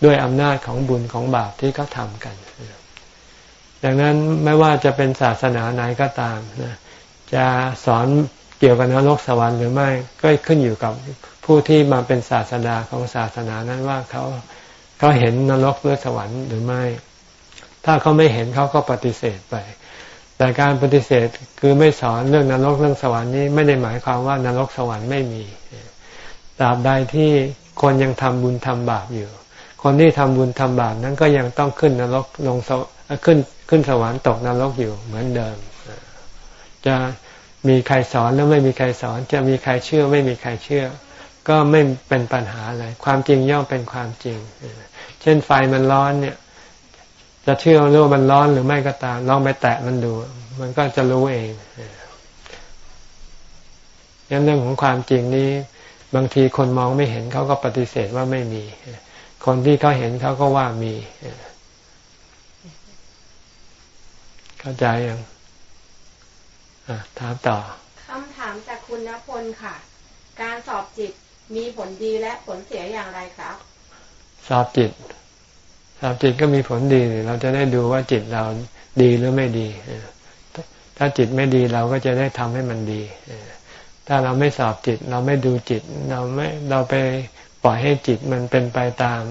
ด้วยอำนาจของบุญของบาปที่เขาทำกันดังนั้นไม่ว่าจะเป็นศาสนาไหนก็ตามนะจะสอนเกี่ยวกับนรกสวรรค์หรือไม่ก็ขึ้นอยู่กับผู้ที่มาเป็นศาสดาของศาสนานั้นว่าเขาเขาเห็นนรกหรือสวรรค์หรือไม่ ถ้าเขาไม่เห็นเขาก็ปฏิเสธไป แต่การปฏิเสธคือไม่สอนเรื่องนรกเรื่องสวรรค์นี้ไม่ได้หมายความว่านรกสวรรค์ไม่มีตราบใดที่คนยังทำบุญทำบาปอยู่ คนที่ทำบุญทำบาปนั้นก็ยังต้องขึ้นนรกลงขึ้นขึ้นสวรรค์ตกนรกอยู่เหมือนเดิม จะมีใครสอนหรือไม่มีใครสอน จะมีใครเชื่อไม่มีใครเชื่อ ก็ไม่เป็นปัญหาอะไรความจริงย่อมเป็นความจริง เช่นไฟมันร้อนเนี่ย จะเชื่อว่ามันร้อนหรือไม่ก็ตามลองไปแตะมันดู มันก็จะรู้เองยันเรื่องของความจริงนี้ บางทีคนมองไม่เห็นเขาก็ปฏิเสธว่าไม่มี คนที่เขาเห็นเขาก็ว่ามี เข้าใจยังถามต่อคำถามจากคุณณพลค่ะ การสอบจิตมีผลดีและผลเสียอย่างไรครับ สอบจิต สอบจิตก็มีผลดี เราจะได้ดูว่าจิตเราดีหรือไม่ดี ถ้าจิตไม่ดีเราก็จะได้ทำให้มันดี ถ้าเราไม่สอบจิต เราไม่ดูจิต เราไม่เราไป ปล่อยให้จิตมันเป็นไปตาม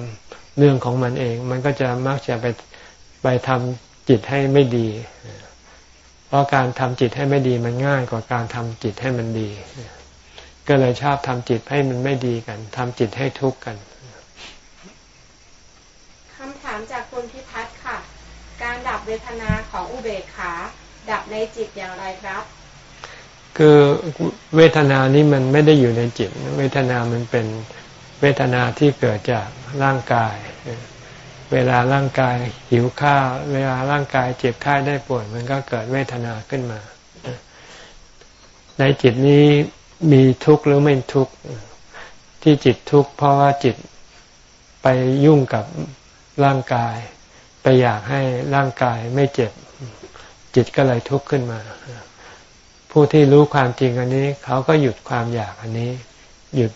เรื่องของมันเอง มันก็จะมักจะไปไปทำจิตให้ไม่ดี เพราะการทำจิตให้ไม่ดีมันง่ายกว่าการทำจิตให้มันดี ก็เลยชอบทำจิตให้มันไม่ดีกันทำจิตให้ทุกข์กันคำถามจากคุณพิพัฒน์ค่ะ การเวทนาของอุเบกขา ดับในจิตอย่างไรครับคือเวทนานี้มันไม่ได้อยู่ในจิต เวทนามันเป็น เวทนาที่เกิดจากร่างกาย เวลาร่างกายหิวข้าว เวลาร่างกายเจ็บไข้ได้ป่วยมันก็เกิดเวทนาขึ้นมา ในจิตนี้มีทุกข์หรือไม่ทุกข์ที่จิตทุกข์เพราะว่าจิตไปยุ่งกับร่างกาย ไปอยากให้ร่างกายไม่เจ็บ จิตก็เลยทุกข์ขึ้นมา ผู้ที่รู้ความจริงอันนี้ เขาก็หยุดความอยากอันนี้ หยุด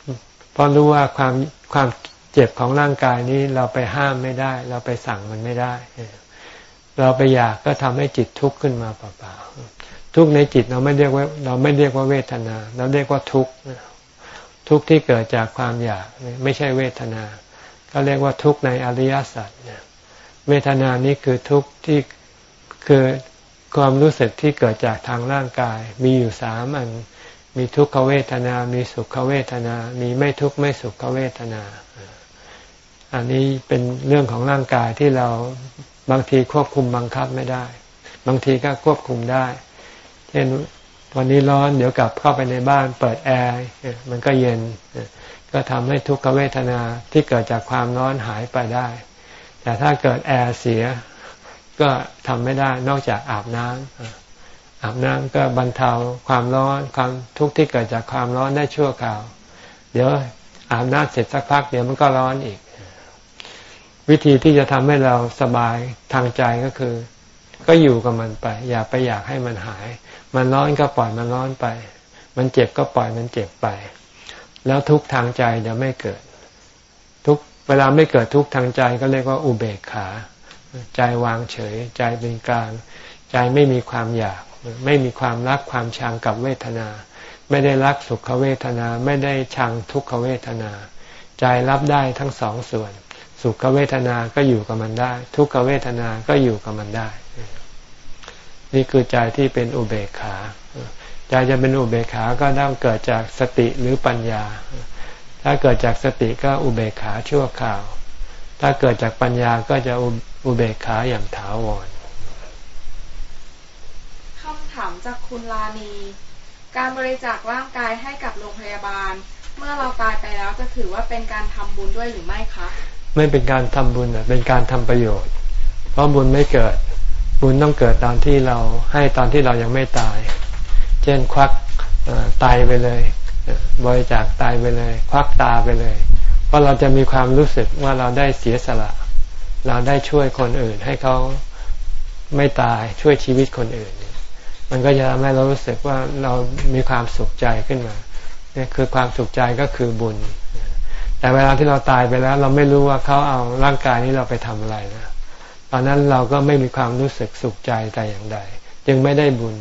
เพราะรู้ว่าความความเจ็บของร่างกายนี้เราไปห้ามไม่ได้ เราไปสั่งมันไม่ได้ เราไปอยากก็ทำให้จิตทุกข์ขึ้นมาเปล่าๆทุกข์ในจิตเราไม่เรียกว่า เราไม่เรียกว่าเวทนา เราเรียกว่าทุกข์ทุกข์ที่เกิดจากความอยากไม่ใช่เวทนา ก็เรียกว่าทุกข์ในอริยสัจเวทนานี้คือทุกข์ที่คือความรู้สึกที่เกิดจากทางร่างกายมีอยู่สามอัน มีทุกขเวทนา มีสุขเวทนา มีไม่ทุกข์ไม่สุขเวทนา อันนี้เป็นเรื่องของร่างกายที่เราบางทีควบคุมบังคับไม่ได้ บางทีก็ควบคุมได้ เช่นวันนี้ร้อนเดี๋ยวกลับเข้าไปในบ้านเปิดแอร์มันก็เย็น ก็ทำให้ทุกขเวทนาที่เกิดจากความร้อนหายไปได้ แต่ถ้าเกิดแอร์เสียก็ทำไม่ได้นอกจากอาบน้ำ อาบน้ำก็บรรเทาความร้อนความทุกข์ที่เกิดจากความร้อนได้ชั่วคราว เดี๋ยวอาบน้ำเสร็จสักพักเดี๋ยวมันก็ร้อนอีก วิธีที่จะทำให้เราสบายทางใจก็คือ ก็อยู่กับมันไป อย่าไปอยากให้มันหาย มันร้อนก็ปล่อยมันร้อนไป มันเจ็บก็ปล่อยมันเจ็บไป แล้วทุกทางใจจะไม่เกิด ทุกเวลาไม่เกิดทุกทางใจก็เรียกว่าอุเบกขา ใจวางเฉย ใจเป็นกลาง ใจไม่มีความอยาก ไม่มีความรักความชังกับเวทนา ไม่ได้รักสุขเวทนา ไม่ได้ชังทุกขเวทนา ใจรับได้ทั้งสองส่วน สุขเวทนาก็อยู่กับมันได้ ทุกขเวทนาก็อยู่กับมันได้ นี่คือใจที่เป็นอุเบกขาใจจะเป็นอุเบกขาก็ต้องเกิดจากสติหรือปัญญา ถ้าเกิดจากสติก็อุเบกขาชั่วคราว ถ้าเกิดจากปัญญาก็จะอุเบกขาอย่างถาวรำถามจากคุณลานี การบริจาคร่างกายให้กับโรงพยาบาล เมื่อเราตายไปแล้วจะถือว่าเป็นการทำบุญด้วยหรือไม่คะ ไม่เป็นการทำบุญเป็นการทำประโยชน์ เพราะบุญไม่เกิด บุญต้องเกิดตอนที่เราให้ตอนที่เรายังไม่ตาย เช่นควักตายไปเลย บริจาคตายไปเลย ควักตาไปเลย เพราะเราจะมีความรู้สึกว่าเราได้เสียสละ เราได้ช่วยคนอื่นให้เขาไม่ตายช่วยชีวิตคนอื่น มันก็จะทำให้เรารู้สึกว่าเรามีความสุขใจขึ้นมาเนี่ยคือความสุขใจก็คือบุญ แต่เวลาที่เราตายไปแล้ว เราไม่รู้ว่าเขาเอาร่างกายนี้เราไปทำอะไรนะตอนนั้นเราก็ไม่มีความรู้สึกสุขใจแต่อย่างใดจึงไม่ได้บุญ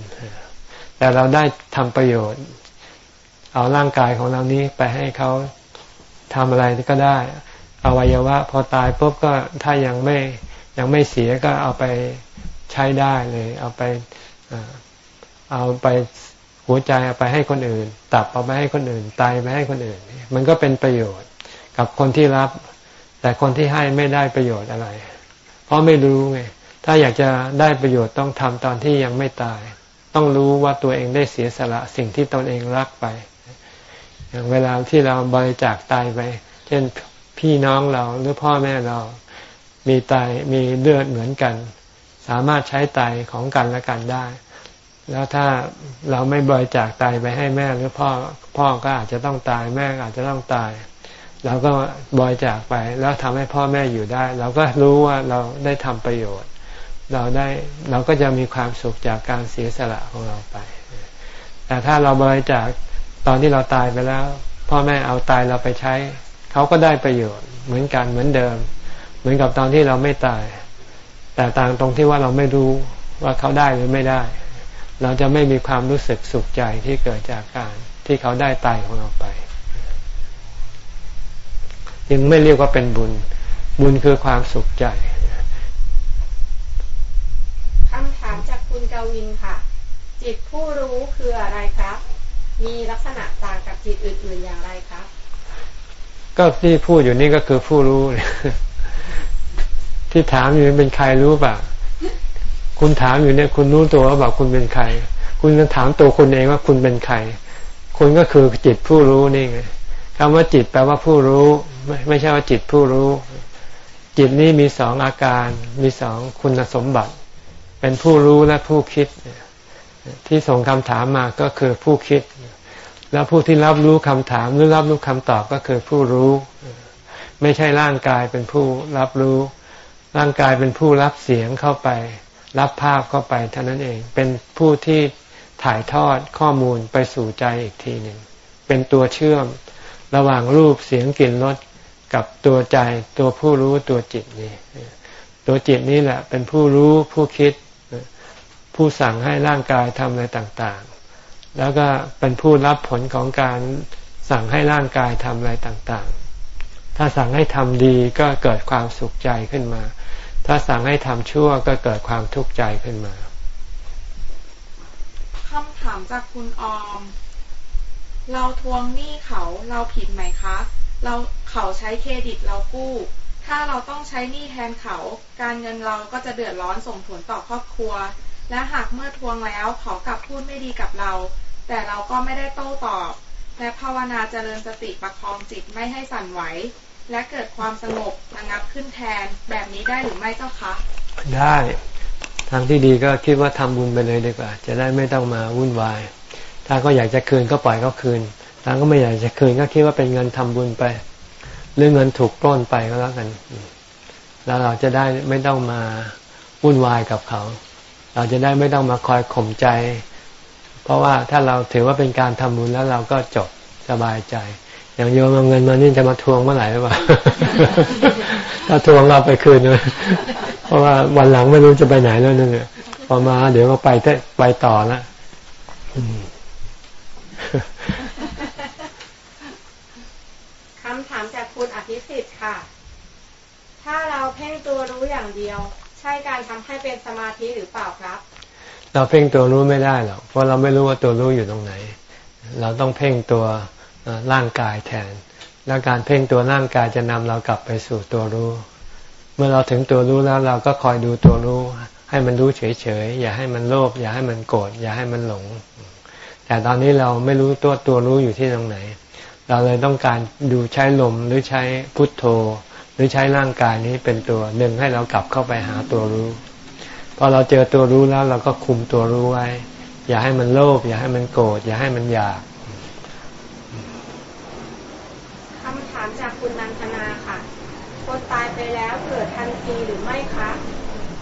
แต่เราได้ทำประโยชน์ เอาร่างกายของเรานี้ไปให้เขาทำอะไรก็ได้ อวัยวะ พอตายปุ๊บก็ถ้ายังไม่ยังไม่เสียก็เอาไปใช้ได้เลย เอาไป เอาไปหัวใจเอาไปให้คนอื่น ตับเอาไปให้คนอื่นไตไปให้คนอื่น มันก็เป็นประโยชน์กับคนที่รับ แต่คนที่ให้ไม่ได้ประโยชน์อะไร เพราะไม่รู้ไงถ้าอยากจะได้ประโยชน์ต้องทำตอนที่ยังไม่ตาย ต้องรู้ว่าตัวเองได้เสียสละสิ่งที่ตนเองรักไป อย่างเวลาที่เราบริจาคตายไป เช่นพี่น้องเราหรือพ่อแม่เรามีตายมีเลือดเหมือนกัน สามารถใช้ตายของกันและกันได้ แล้วถ้าเราไม่บริจาคตายไปให้แม่หรือพ่อพ่อก็อาจจะต้องตายแม่อาจจะต้องตายเราก็บริจาคไปแล้วทำให้พ่อแม่อยู่ได้ เราก็รู้ว่าเราได้ทำประโยชน์ เราได้เราก็จะมีความสุขจากการเสียสละของเราไป แต่ถ้าเราบริจาคตอนที่เราตายไปแล้ว พ่อแม่เอาตายเราไปใช้ เขาก็ได้ประโยชน์เหมือนกันเหมือนเดิม เหมือนกับตอนที่เราไม่ตาย แต่ต่างตรงที่ว่าเราไม่รู้ว่าเขาได้หรือไม่ได้ เราจะไม่มีความรู้สึกสุขใจที่เกิดจากการที่เขาได้ตายของเราไปยังไม่เรียกว่าเป็นบุญ บุญคือความสุขใจคำถามจากคุณกาวินค่ะ จิตผู้รู้คืออะไรครับ มีลักษณะต่างกับจิตอื่น ๆอย่างไรครับ ก็ที่พูดอยู่นี่ก็คือผู้รู้ ที่ถามอยู่เป็นใครรู้ป่ะ คุณถามอยู่เนี่ยคุณรู้ตัวว่าบอกคุณเป็นใคร คุณจะถามตัวคุณเองว่าคุณเป็นใคร คุณก็คือจิตผู้รู้นี่ไงคำว่าจิตแปลว่าผู้รู้ไม่ไม่ใช่ว่าจิตผู้รู้ จิตนี้มีสองอาการมีสองคุณสมบัติ เป็นผู้รู้และผู้คิด ที่ส่งคำถามมาก็คือผู้คิด แล้วผู้ที่รับรู้คำถามหรือรับรู้คำตอบก็คือผู้รู้ ไม่ใช่ร่างกายเป็นผู้รับรู้ ร่างกายเป็นผู้รับเสียงเข้าไป รับภาพเข้าไปเท่านั้นเอง เป็นผู้ที่ถ่ายทอดข้อมูลไปสู่ใจอีกทีหนึ่ง เป็นตัวเชื่อมระหว่างรูปเสียงกลิ่นรสกับตัวใจตัวผู้รู้ตัวจิตนี่ตัวจิตนี่แหละ เป็นผู้รู้ผู้คิด ผู้สั่งให้ร่างกายทำอะไรต่างๆ แล้วก็เป็นผู้รับผลของการสั่งให้ร่างกายทำอะไรต่างๆ ถ้าสั่งให้ทำดีก็เกิดความสุขใจขึ้นมา ถ้าสั่งให้ทำชั่วก็เกิดความทุกข์ใจขึ้นมาคำถามจากคุณออม เราทวงหนี้เขาเราผิดไหมคะ เราเขาใช้เครดิตเรากู้ ถ้าเราต้องใช้หนี้แทนเขา การเงินเราก็จะเดือดร้อนส่งผลต่อครอบครัว และหากเมื่อทวงแล้วเขากลับพูดไม่ดีกับเรา แต่เราก็ไม่ได้โต้ตอบและภาวนาเจริญสติประคองจิตไม่ให้สั่นไหว และเกิดความสงบระงับขึ้นแทนแบบนี้ได้หรือไม่เจ้าคะ ได้ทางที่ดีก็คิดว่าทำบุญไปเลยดีกว่า จะได้ไม่ต้องมาวุ่นวาย ถ้าก็อยากจะคืนก็ปล่อยเขาคืนถ้าก็ไม่อยากจะคืนก็คิดว่าเป็นเงินทำบุญไป หรือเงินถูกปล้นไปก็แล้วกัน แล้วเราจะได้ไม่ต้องมาวุ่นวายกับเขา เราจะได้ไม่ต้องมาคอยข่มใจ เพราะว่าถ้าเราถือว่าเป็นการทำบุญแล้วเราก็จบสบายใจ อย่างโยมเอาเงินมานี่จะมาทวงเมื่อไหร่หรือเปล่าถ้าทวงเราไปคืนเลยเพราะว่าวันหลังไม่รู้จะไปไหนแล้วนึงพอมาเดี๋ยวก็ไปไปต่อแล้วคำถามจากคุณอภิสิทธิ์ค่ะ ถ้าเราเพ่งตัวรู้อย่างเดียว ใช่การทำให้เป็นสมาธิหรือเปล่าครับ เราเพ่งตัวรู้ไม่ได้หรอกเพราะเราไม่รู้ว่าตัวรู้อยู่ตรงไหน เราต้องเพ่งตัว ร่างกายแทน แล้วการเพ่งตัวร่างกายจะนำเรากลับไปสู่ตัวรู้ เมื่อเราถึงตัวรู้แล้วเราก็คอยดูตัวรู้ ให้มันรู้เฉยๆอย่าให้มันโลภอย่าให้มันโกรธอย่าให้มันหลง แต่ตอนนี้เราไม่รู้ตัวตัวรู้อยู่ที่ตรงไหน เราเลยต้องการดูใช้ลมหรือใช้พุทโธ หรือใช้ร่างกายนี้เป็นตัวหนึ่งให้เรากลับเข้าไปหาตัวรู้พอเราเจอตัวรู้แล้วเราก็คุมตัวรู้ไว้ อย่าให้มันโลภอย่าให้มันโกรธอย่าให้มันอยากคำถามจากคุณนันทนาค่ะ คนตายไปแล้วเกิดทันทีหรือไม่คะ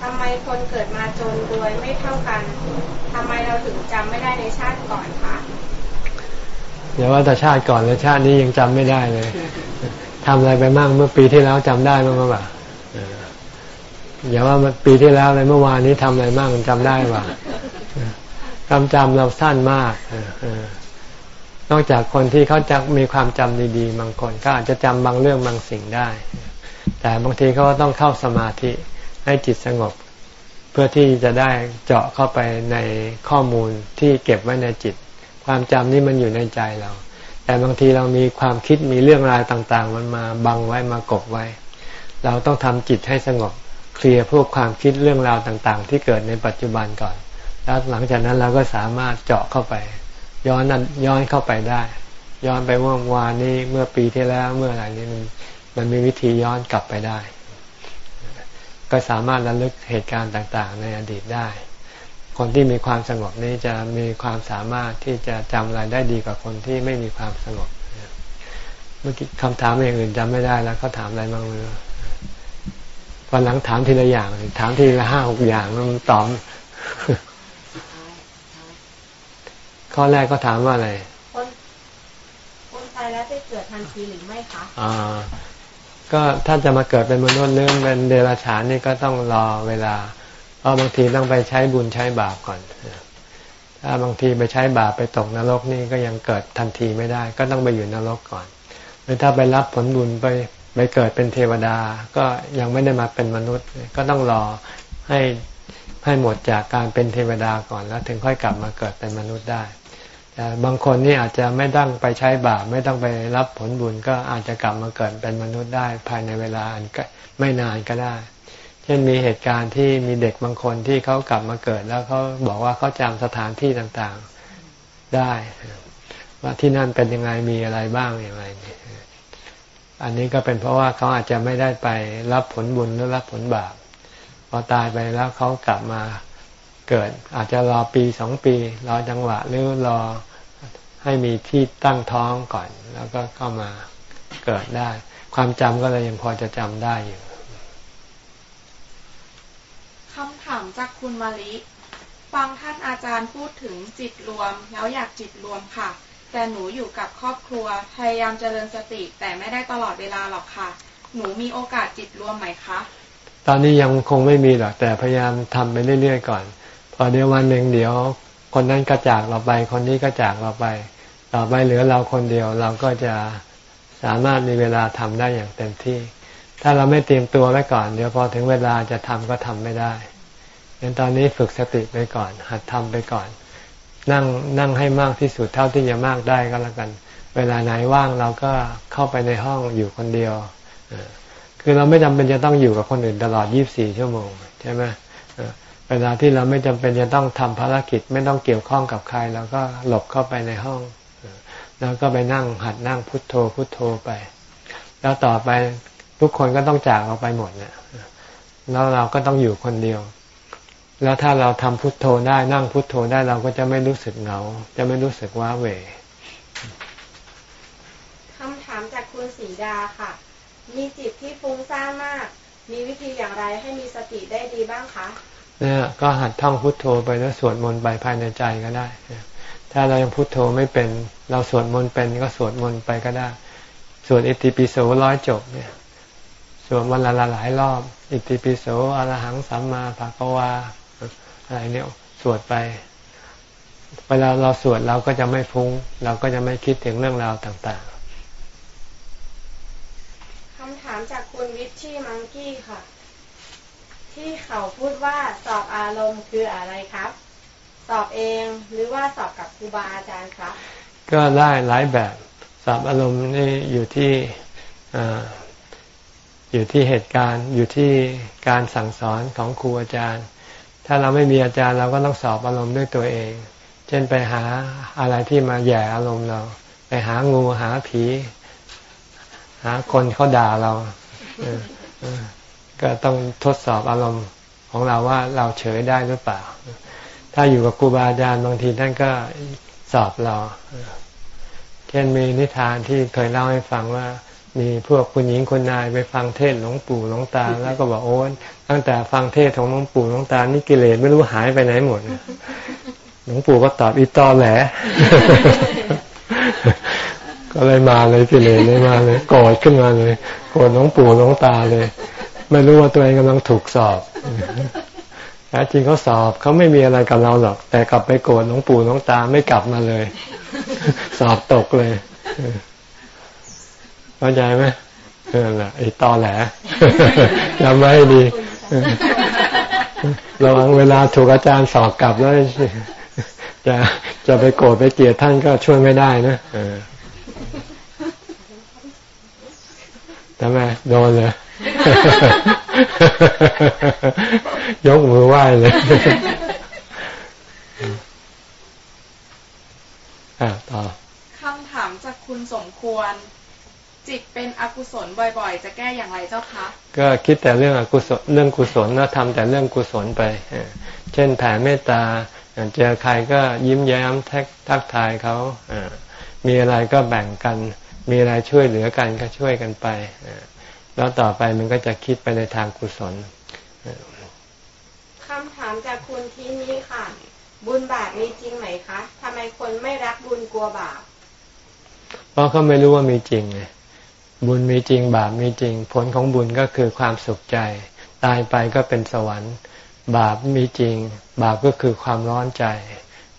ทำไม คนเกิดมาจนรวยไม่เท่ากันทำไมเราถึงจำไม่ได้ในชาติก่อนคะอย่าว่าแต่ชาติก่อนเลยชาตินี้ยังจำไม่ได้เลยทำอะไรไปมั่งเมื่อปีที่แล้วจำได้มั้งป่ะอย่าว่าปีที่แล้วเลยเมื่อวานนี้ทำอะไรมั่งจำได้ป่ะความจำเราสั้นมากนอกจากคนที่เขาจะมีความจำดีๆ บางคนก็อาจจะจำบางเรื่องบางสิ่งได้ แต่บางทีเขาต้องเข้าสมาธิให้จิตสงบ เพื่อที่จะได้เจาะเข้าไปในข้อมูลที่เก็บไว้ในจิต ความจำนี่มันอยู่ในใจเรา แต่บางทีเรามีความคิดมีเรื่องราวต่าง ๆ มันมาบังไว้มากบไว้ เราต้องทำจิตให้สงบเคลียร์พวกความคิดเรื่องราวต่าง ๆ ที่เกิดในปัจจุบันก่อน แล้วหลังจากนั้นเราก็สามารถเจาะเข้าไป ย้อนนั้นย้อนเข้าไปได้ ย้อนไปเมื่อวานนี้เมื่อปีที่แล้วเมื่ออะไรนี้มันมันมีวิธีย้อนกลับไปได้ ก็สามารถระลึกเหตุการณ์ต่างๆ ในอดีตได้ คนที่มีความสงบนี้จะมีความสามารถที่จะจำอะไรได้ดีกว่าคนที่ไม่มีความสงบเมื่อกี้คำถามอย่างอื่นจำไม่ได้แล้วเขาถามอะไรบ้างเลยวันหลังถามทีละอย่าง ถามทีละห้าหกอย่างมันตอบข้อแรกก็ถามว่าอะไรคนคนตายแล้วจะเกิดทันทีหรือไม่คะอ่า ก็ถ้าจะมาเกิดเป็นมนุษย์เรื่องเป็นเดรัจฉานนี่ก็ต้องรอเวลา เพราะบางทีต้องไปใช้บุญใช้บาปก่อน ถ้าบางทีไปใช้บาปไปตกนรกนี่ก็ยังเกิดทันทีไม่ได้ ก็ต้องไปอยู่นรกก่อน หรือถ้าไปรับผลบุญไปไปเกิดเป็นเทวดา ก็ยังไม่ได้มาเป็นมนุษย์ ก็ต้องรอให้ให้หมดจากการเป็นเทวดาก่อนแล้วถึงค่อยกลับมาเกิดเป็นมนุษย์ได้ แต่บางคนนี่อาจจะไม่ต้องไปใช้บาปไม่ต้องไปรับผลบุญก็อาจจะกลับมาเกิดเป็นมนุษย์ได้ภายในเวลาอันไม่นานก็ได้ เช่นมีเหตุการณ์ที่มีเด็กบางคนที่เขากลับมาเกิด แล้วเขาบอกว่าเขาจำสถานที่ต่างๆได้ ว่าที่นั่นเป็นยังไงมีอะไรบ้างอย่างไรนี่อันนี้ก็เป็นเพราะว่าเขาอาจจะไม่ได้ไปรับผลบุญหรือรับผลบาปพอตายไปแล้วเขากลับมา เกิด อาจจะรอปีสองปี รอจังหวะหรือรอให้มีที่ตั้งท้องก่อน แล้วก็เข้ามาเกิดได้ ความจำก็เลยยังพอจะจำได้อยู่คำถามจากคุณมาลิฟังท่านอาจารย์พูดถึงจิตรวม แล้วอยากจิตรวมค่ะ แต่หนูอยู่กับครอบครัว พยายามเจริญสติ แต่ไม่ได้ตลอดเวลาหรอกค่ะ หนูมีโอกาสจิตรวมไหมคะ ตอนนี้ยังคงไม่มีหรอกแต่พยายามทำไปเรื่อยๆก่อนพ อเดี๋ยววันหนึ่งเดี๋ยว คนนั้นก็จากเราไป คนนี้ก็จากเราไป ต่อไปเหลือเราคนเดียวเราก็จะสามารถมีเวลาทำได้อย่างเต็มที่ ถ้าเราไม่เตรียมตัวไว้ก่อน เดี๋ยวพอถึงเวลาจะทำก็ทำไม่ได้ยันตอนนี้ฝึกสติไปก่อน หัดทำไปก่อน นั่งนั่งให้มากที่สุดเท่าที่จะมากได้ก็แล้วกัน เวลาไหนว่างเราก็เข้าไปในห้องอยู่คนเดียวคือเราไม่จำเป็นจะต้องอยู่กับคนอื่นตลอด 24 ชั่วโมงใช่ไหม เวลาที่เราไม่จำเป็นจะต้องทำภารกิจ ไม่ต้องเกี่ยวข้องกับใครเราก็หลบเข้าไปในห้อง แล้วก็ไปนั่งหัดนั่งพุทโธพุทโธไป แล้วต่อไปทุกคนก็ต้องจากเราไปหมดเนี่ยแล้วเราก็ต้องอยู่คนเดียว แล้วถ้าเราทำพุทโธได้นั่งพุทโธได้เราก็จะไม่รู้สึกเหงา จะไม่รู้สึกว้าเหวคำถามจากคุณสีดาค่ะ มีจิตที่ฟุ้งซ่านมาก มีวิธีอย่างไรให้มีสติได้ดีบ้างคะ เนี่ยก็หัดท่องพุทโธไปแล้วสวดมนต์ไปภายในใจก็ได้ ถ้าเรายังพุทโธไม่เป็น เราสวดมนต์เป็นก็สวดมนต์ไปก็ได้ สวดอิติปิโสร้อยจบเนี่ย สวดวันละหลายรอบ อิติปิโสอรหังสัมมาภะกวาอะไรเนี่ยสวดไป เวลาเราสวดเราก็จะไม่ฟุ้ง เราก็จะไม่คิดถึงเรื่องราวต่างๆคำถามจากคุณวิชชี่มังกี้ค่ะ ที่เขาพูดว่าสอบอารมณ์คืออะไรครับ สอบเองหรือว่าสอบกับครูบาอาจารย์ครับ ก็ได้หลายแบบสอบอารมณ์นี่อยู่ที่อยู่ที่เหตุการณ์อยู่ที่การสั่งสอนของครูอาจารย์ ถ้าเราไม่มีอาจารย์เราก็ต้องสอบอารมณ์ด้วยตัวเอง เช่นไปหาอะไรที่มาแย่อารมณ์เรา ไปหางูหาผี หาคนเขาด่าเรา ก็ต้องทดสอบอารมณ์ของเราว่าเราเฉยได้หรือเปล่า ถ้าอยู่กับครูบาอาจารย์บางทีท่านก็สอบเรา เช่นมีนิทานที่เคยเล่าให้ฟังว่า มีพวกคุณหญิงคนนายไปฟังเทศหลวงปู่หลวงตา แล้วก็บอกโอ้ตั้งแต่ฟังเทศของหลวงปู่หลวงตานี่กิเลสไม่รู้หายไปไหนหมดหลวงปู่ก็ตอบอีตอแหลก็เลยมาเลยกิเลสเลยมาเลยโกรธขึ้นมาเลยโกรธหลวงปู่หลวงตาเลย ไม่รู้ว่าตัวเองกำลังถูกสอบแท้จริงเขาสอบเขาไม่มีอะไรกับเราหรอก แต่กลับไปโกรธหลวงปู่หลวงตาไม่กลับมาเลย สอบตกเลยเข้าใจไหมเออละไอ้ตอแหลจำไว้ดีระวังเวลาถูกอาจารย์สอบกลับแล้วจะจะไปโกรธไปเกลียดท่านก็ช่วยไม่ได้นะเออทำไมโดนเลย ยกมือไหว้เลยอ่ต่อคำถามจากคุณสมควร จิตเป็นอกุศลบ่อยๆ จะแก้อย่างไรเจ้าคะ ก็คิดแต่เรื่องอกุศลเรื่องกุศลแล้วทำแต่เรื่องกุศลไปเช่นแผ่เมตตาเจอใครก็ยิ้มแย้มแท็กทักทายเขามีอะไรก็แบ่งกัน มีอะไรช่วยเหลือกันก็ช่วยกันไป แล้วต่อไปมันก็จะคิดไปในทางกุศลคำถามจากคุณที่นี้ค่ะ บุญบาปมีจริงไหมคะทำไมคนไม่รักบุญกลัวบาปเพราะเขาไม่รู้ว่ามีจริงไงบุญมีจริงบาปมีจริง ผลของบุญก็คือความสุขใจ ตายไปก็เป็นสวรรค์ บาปมีจริง บาปก็คือความร้อนใจ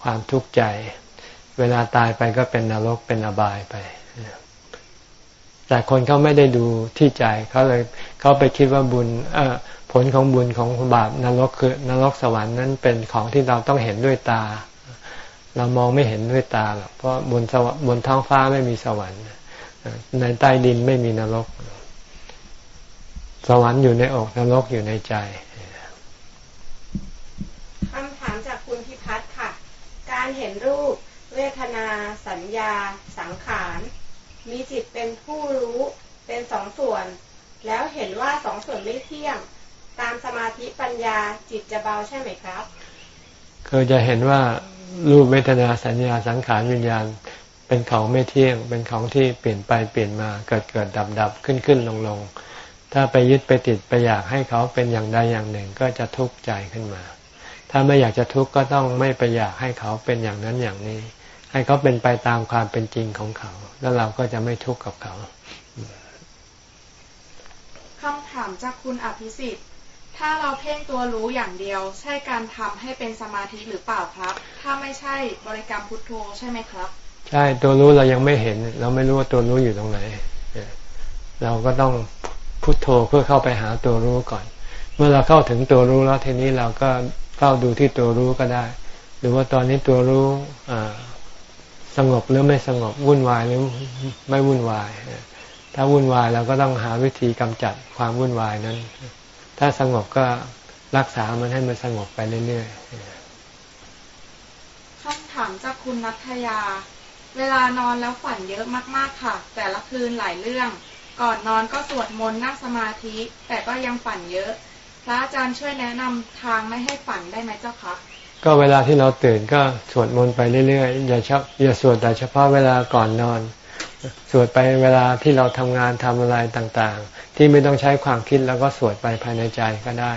ความทุกข์ใจ เวลาตายไปก็เป็นนรกเป็นอบายไป แต่คนเขาไม่ได้ดูที่ใจเขาเลยเขาไปคิดว่าบุญเอผลของบุญของบาปนรกคือนรกสวรรค์นั้นเป็นของที่เราต้องเห็นด้วยตา เรามองไม่เห็นด้วยตาหรอกเพราะบนสวบนท้องฟ้าไม่มีสวรรค์ในใต้ดินไม่มีนรก สวรรค์อยู่ในอกนรกอยู่ในใจคำถามจากคุณพิพัฒน์ค่ะ การเห็นรูป เวทนา สัญญา สังขาร มีจิตเป็นผู้รู้เป็นสองส่วน แล้วเห็นว่าสองส่วนไม่เที่ยง ตามสมาธิปัญญาจิตจะเบาใช่ไหมครับคือจะเห็นว่ารูปเวทนาสัญญาสังขารวิญญาณเป็นของไม่เที่ยง เป็นของที่เปลี่ยนไปเปลี่ยนมาเกิดเกิดดับดับขึ้นขึ้นลงลงถ้าไปยึดไปติดไปอยากให้เขาเป็นอย่างใดอย่างหนึ่งก็จะทุกข์ใจขึ้นมา ถ้าไม่อยากจะทุกข์ก็ต้องไม่ไปอยากให้เขาเป็นอย่างนั้นอย่างนี้ ให้เขาเป็นไปตามความเป็นจริงของเขา แล้วเราก็จะไม่ทุกข์กับเขาคำถามจากคุณอภิสิทธิ์ถ้าเราเพ่งตัวรู้อย่างเดียว ใช่การทำให้เป็นสมาธิหรือเปล่าครับ ถ้าไม่ใช่บริกรรมพุทโธใช่ไหมครับ ใช่ตัวรู้เรายังไม่เห็น เราไม่รู้ว่าตัวรู้อยู่ตรงไหน เราก็ต้องพุทโธเพื่อเข้าไปหาตัวรู้ก่อน เมื่อเราเข้าถึงตัวรู้แล้วทีนี้เราก็เข้าดูที่ตัวรู้ก็ได้ หรือว่าตอนนี้ตัวรู้ สงบหรือไม่สงบวุ่นวายหรือไม่วุ่นวาย ถ้าวุ่นวายเราก็ต้องหาวิธีกำจัดความวุ่นวายนั้น ถ้าสงบก็รักษามันให้มันสงบไปเรื่อยๆคำถามจากคุณนัทยา เวลานอนแล้วฝันเยอะมากๆค่ะ แต่ละคืนหลายเรื่อง ก่อนนอนก็สวดมนต์นั่งสมาธิ แต่ก็ยังฝันเยอะ พระอาจารย์ช่วยแนะนำทางไม่ให้ฝันได้ไหมเจ้าคะ ก็เวลาที่เราตื่นก็สวดมนต์ไปเรื่อยๆอย่าชอบอย่าสวดแต่เฉพาะเวลาก่อนนอน สวดไปเวลาที่เราทำงานทำอะไรต่างๆ ที่ไม่ต้องใช้ความคิดแล้วก็สวดไปภายในใจก็ได้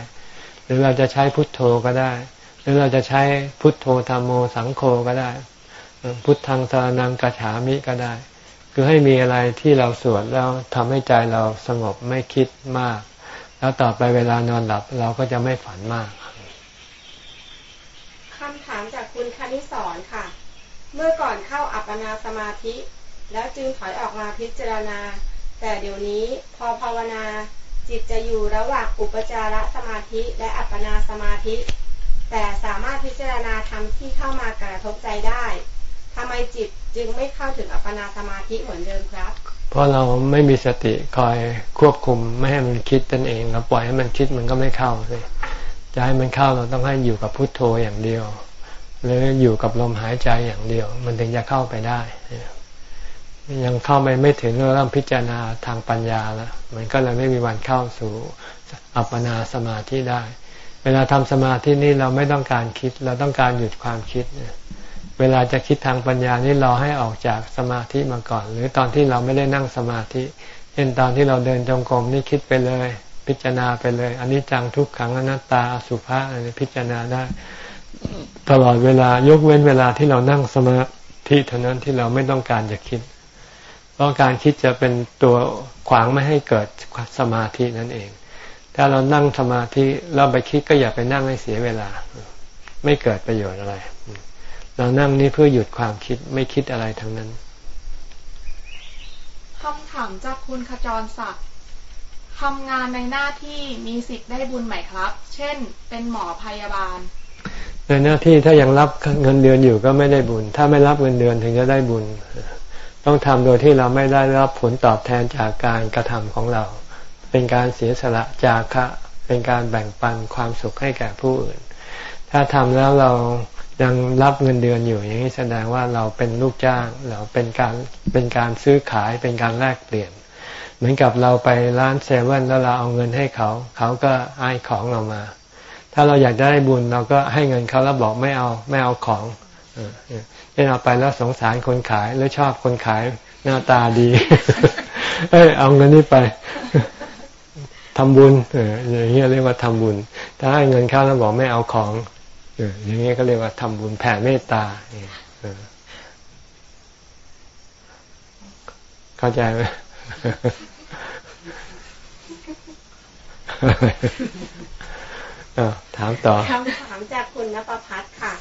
หรือเราจะใช้พุทโธก็ได้ หรือเราจะใช้พุทโธธรรมโมสังโฆก็ได้ พุทธังสารนังกฉามิก็ได้ คือให้มีอะไรที่เราสวดแล้วทำให้ใจเราสงบไม่คิดมาก แล้วต่อไปเวลานอนหลับเราก็จะไม่ฝันมาก จากคุณคณิสอนค่ะ เมื่อก่อนเข้าอัปปนาสมาธิ แล้วจึงถอยออกมาพิจารณา แต่เดี๋ยวนี้พอภาวนาจิตจะอยู่ระหว่างอุปจารสมาธิและอัปปนาสมาธิ แต่สามารถพิจารณาธรรมที่เข้ามากระทบใจได้ทำไมจิตจึงไม่เข้าถึงอัปปนาสมาธิเหมือนเดิมครับ เพราะเราไม่มีสติคอยควบคุมไม่ให้มันคิดตนเองเราปล่อยให้มันคิดมันก็ไม่เข้าเลยจะให้มันเข้าเราต้องให้อยู่กับพุทโธอย่างเดียว หรืออยู่กับลมหายใจอย่างเดียว มันถึงจะเข้าไปได้ ยังเข้าไปไม่ถึงเรื่องพิจารณาทางปัญญาแล้วมันก็เลยไม่มีวันเข้าสู่อัปปนาสมาธิได้ เวลาทำสมาธินี่เราไม่ต้องการคิด เราต้องการหยุดความคิด เวลาจะคิดทางปัญญานี่เรอให้ออกจากสมาธิมาก่อน หรือตอนที่เราไม่ได้นั่งสมาธิเช่นตอนที่เราเดินจงกรมนี่คิดไปเลย พิจารณาไปเลยอันนี้จังทุกขังอนัตตาอสุภะอะไรพิจารณาได้ ตลอดเวลายกเว้นเวลาที่เรานั่งสมาธิเท่านั้นที่เราไม่ต้องการจะคิด เพราะการคิดจะเป็นตัวขวางไม่ให้เกิดสมาธินั่นเอง ถ้าเรานั่งสมาธิเราไปคิดก็อย่าไปนั่งให้เสียเวลา ไม่เกิดประโยชน์อะไร เรานั่งนี่เพื่อหยุดความคิดไม่คิดอะไรทั้งนั้นคำถามจากคุณขจรศักดิ์ทำงานในหน้าที่มีสิทธิ์ได้บุญไหมครับ เช่น เป็นหมอพยาบาล ในหน้าที่ถ้ายังรับเงินเดือนอยู่ก็ไม่ได้บุญ ถ้าไม่รับเงินเดือนถึงจะได้บุญ ต้องทำโดยที่เราไม่ได้รับผลตอบแทนจากการกระทำของเรา เป็นการเสียสละจากะเป็นการแบ่งปันความสุขให้แก่ผู้อื่น ถ้าทำแล้วเรายังรับเงินเดือนอยู่อย่างนี้แสดงว่าเราเป็นลูกจ้างเราเป็นการเป็นการซื้อขายเป็นการแลกเปลี่ยน เหมือนกับเราไปร้านเซเว่นแล้วเราเอาเงินให้เขา เขาก็ให้ของเรามา ถ้าเราอยากได้บุญเราก็ให้เงินเขาแล้วบอกไม่เอาไม่เอาของเช่นเอาไปแล้วสงสารคนขายหรือชอบคนขายหน้าตาดี เอ้เอาเงินนี้ไปทำบุญเอออย่างนี้ยเรียกว่าทำบุญ ถ้าให้เงินเขาแล้วบอกไม่เอาของอย่างนี้ยก็เรียกว่าทำบุญแผ่เมตตาเข้าใจไหม ถามต่อคำถามจากคุณนภพัฒน์ค่ะ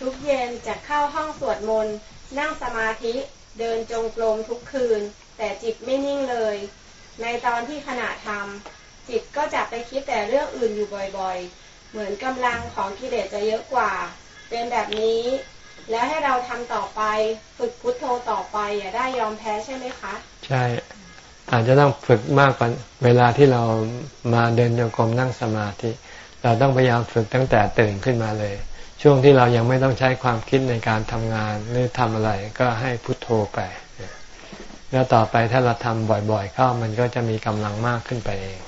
ทุกเย็นจะเข้าห้องสวดมนต์นั่งสมาธิเดินจงกรมทุกคืน แต่จิตไม่นิ่งเลย ในตอนที่ขณะทำจิตก็จะไปคิดแต่เรื่องอื่นอยู่บ่อยเหมือนกำลังของกิเลสจะเยอะกว่า เป็นแบบนี้ แล้วให้เราทำต่อไปฝึกพุทโธต่อไปอย่าได้ยอมแพ้ใช่ไหมคะ ใช่ถอาจจะต้องฝึกมากกว่าเวลาที่เรามาเดินโยกมนั่งสมาธิ เราต้องพยายามฝึกตั้งแต่ตื่นขึ้นมาเลย ช่วงที่เรายังไม่ต้องใช้ความคิดในการทำงานหรือทำอะไรก็ให้พุทโธไป แล้วต่อไปถ้าเราทำบ่อยๆ เข้ามันก็จะมีกำลังมากขึ้นไปเอง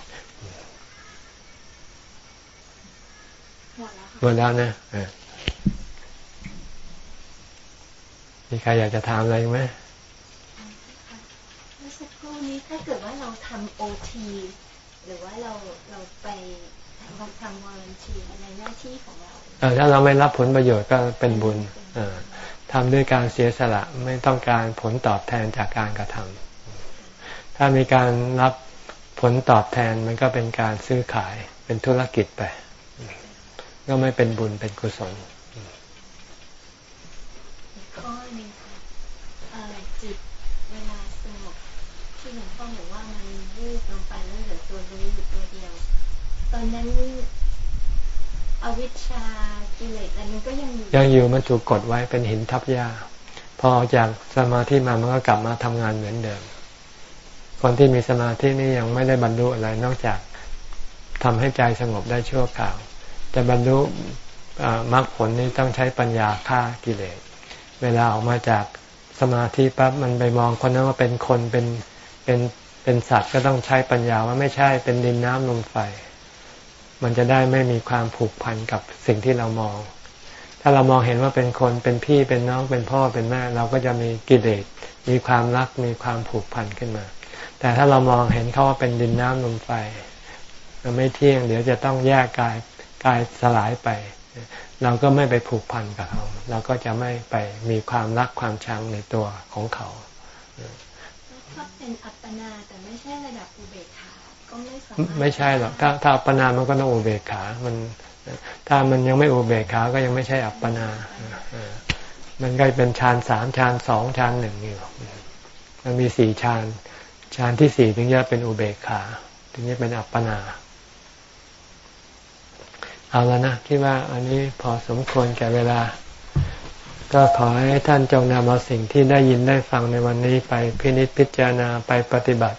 หมดแล้วนะมีใครอยากจะถามอะไรไหมเมื่อสักครู่นี้ถ้าเกิดว่าเราทำโอทีหรือว่าเราเราไป รับทำวอร์ทีในหน้าที่ของเราเออถ้าเราไม่รับผลประโยชน์ก็เป็นบุญอทำด้วยการเสียสละไม่ต้องการผลตอบแทนจากการกระทำถ้ามีการรับผลตอบแทนมันก็เป็นการซื้อขายเป็นธุรกิจไป ก็ไม่เป็นบุญเป็นกุศลข้อนึงค่ะจิตเวลาสงบที่หลวงพ่อบอกว่ามันวูบลงไปแล้วเหลือตัวรู้อยู่ตัวเดียว ต อนนั้นอวิชชากิเลสอะไรมันก็ยังอยู่ยังอยู่มันถูกกดไว้เป็นหินทับยาพอออกจากสมาธิมามันก็กลับมาทำงานเหมือนเดิม คนที่มีสมาธินี่ยังไม่ได้บรรลุอะไรนอกจากทำให้ใจสงบได้ชั่วคราว จะบรรลุมรรคผลนี้ต้องใช้ปัญญาฆ่ากิเลส เวลาออกมาจากสมาธิปั๊บมันไปมองคนนั้นว่าเป็นคนเป็นเป็นเป็นสัตว์ก็ต้องใช้ปัญญาว่าไม่ใช่เป็นดินน้ำลมไฟ มันจะได้ไม่มีความผูกพันกับสิ่งที่เรามอง ถ้าเรามองเห็นว่าเป็นคนเป็นพี่เป็นน้องเป็นพ่อเป็นแม่ เราก็จะมีกิเลสมีความรักมีความผูกพันขึ้นมา แต่ถ้าเรามองเห็นเขาว่าเป็นดินน้ำลมไฟไม่เที่ยง เดี๋ยวจะต้องแยกกายกายสลายไป เราก็ไม่ไปผูกพันกับเขาเราก็จะไม่ไปมีความรักความชังในตัวของเขาถ้าเป็นอัปปนาแต่ไม่ใช่ระดับอุเบก ไม่ใช่หรอกถ้าถ้าอัปปนา มันก็ต้องอุเบกขา มัน ถ้ามันยังไม่อุเบกขา ก็ยังไม่ใช่อัปปนา มันก็เป็นฌานสามฌานสองฌานหนึ่งอยู่มันมีสี่ฌานฌานที่สี่ถึงจะเป็นอุเบกขา ถึงจะเป็นอัปปนา เอาแล้วนะคิดว่าอันนี้พอสมควรแก่เวลา ก็ขอให้ท่านจงนำเอาสิ่งที่ได้ยินได้ฟังในวันนี้ไปพินิจพิจารณาไปปฏิบัติ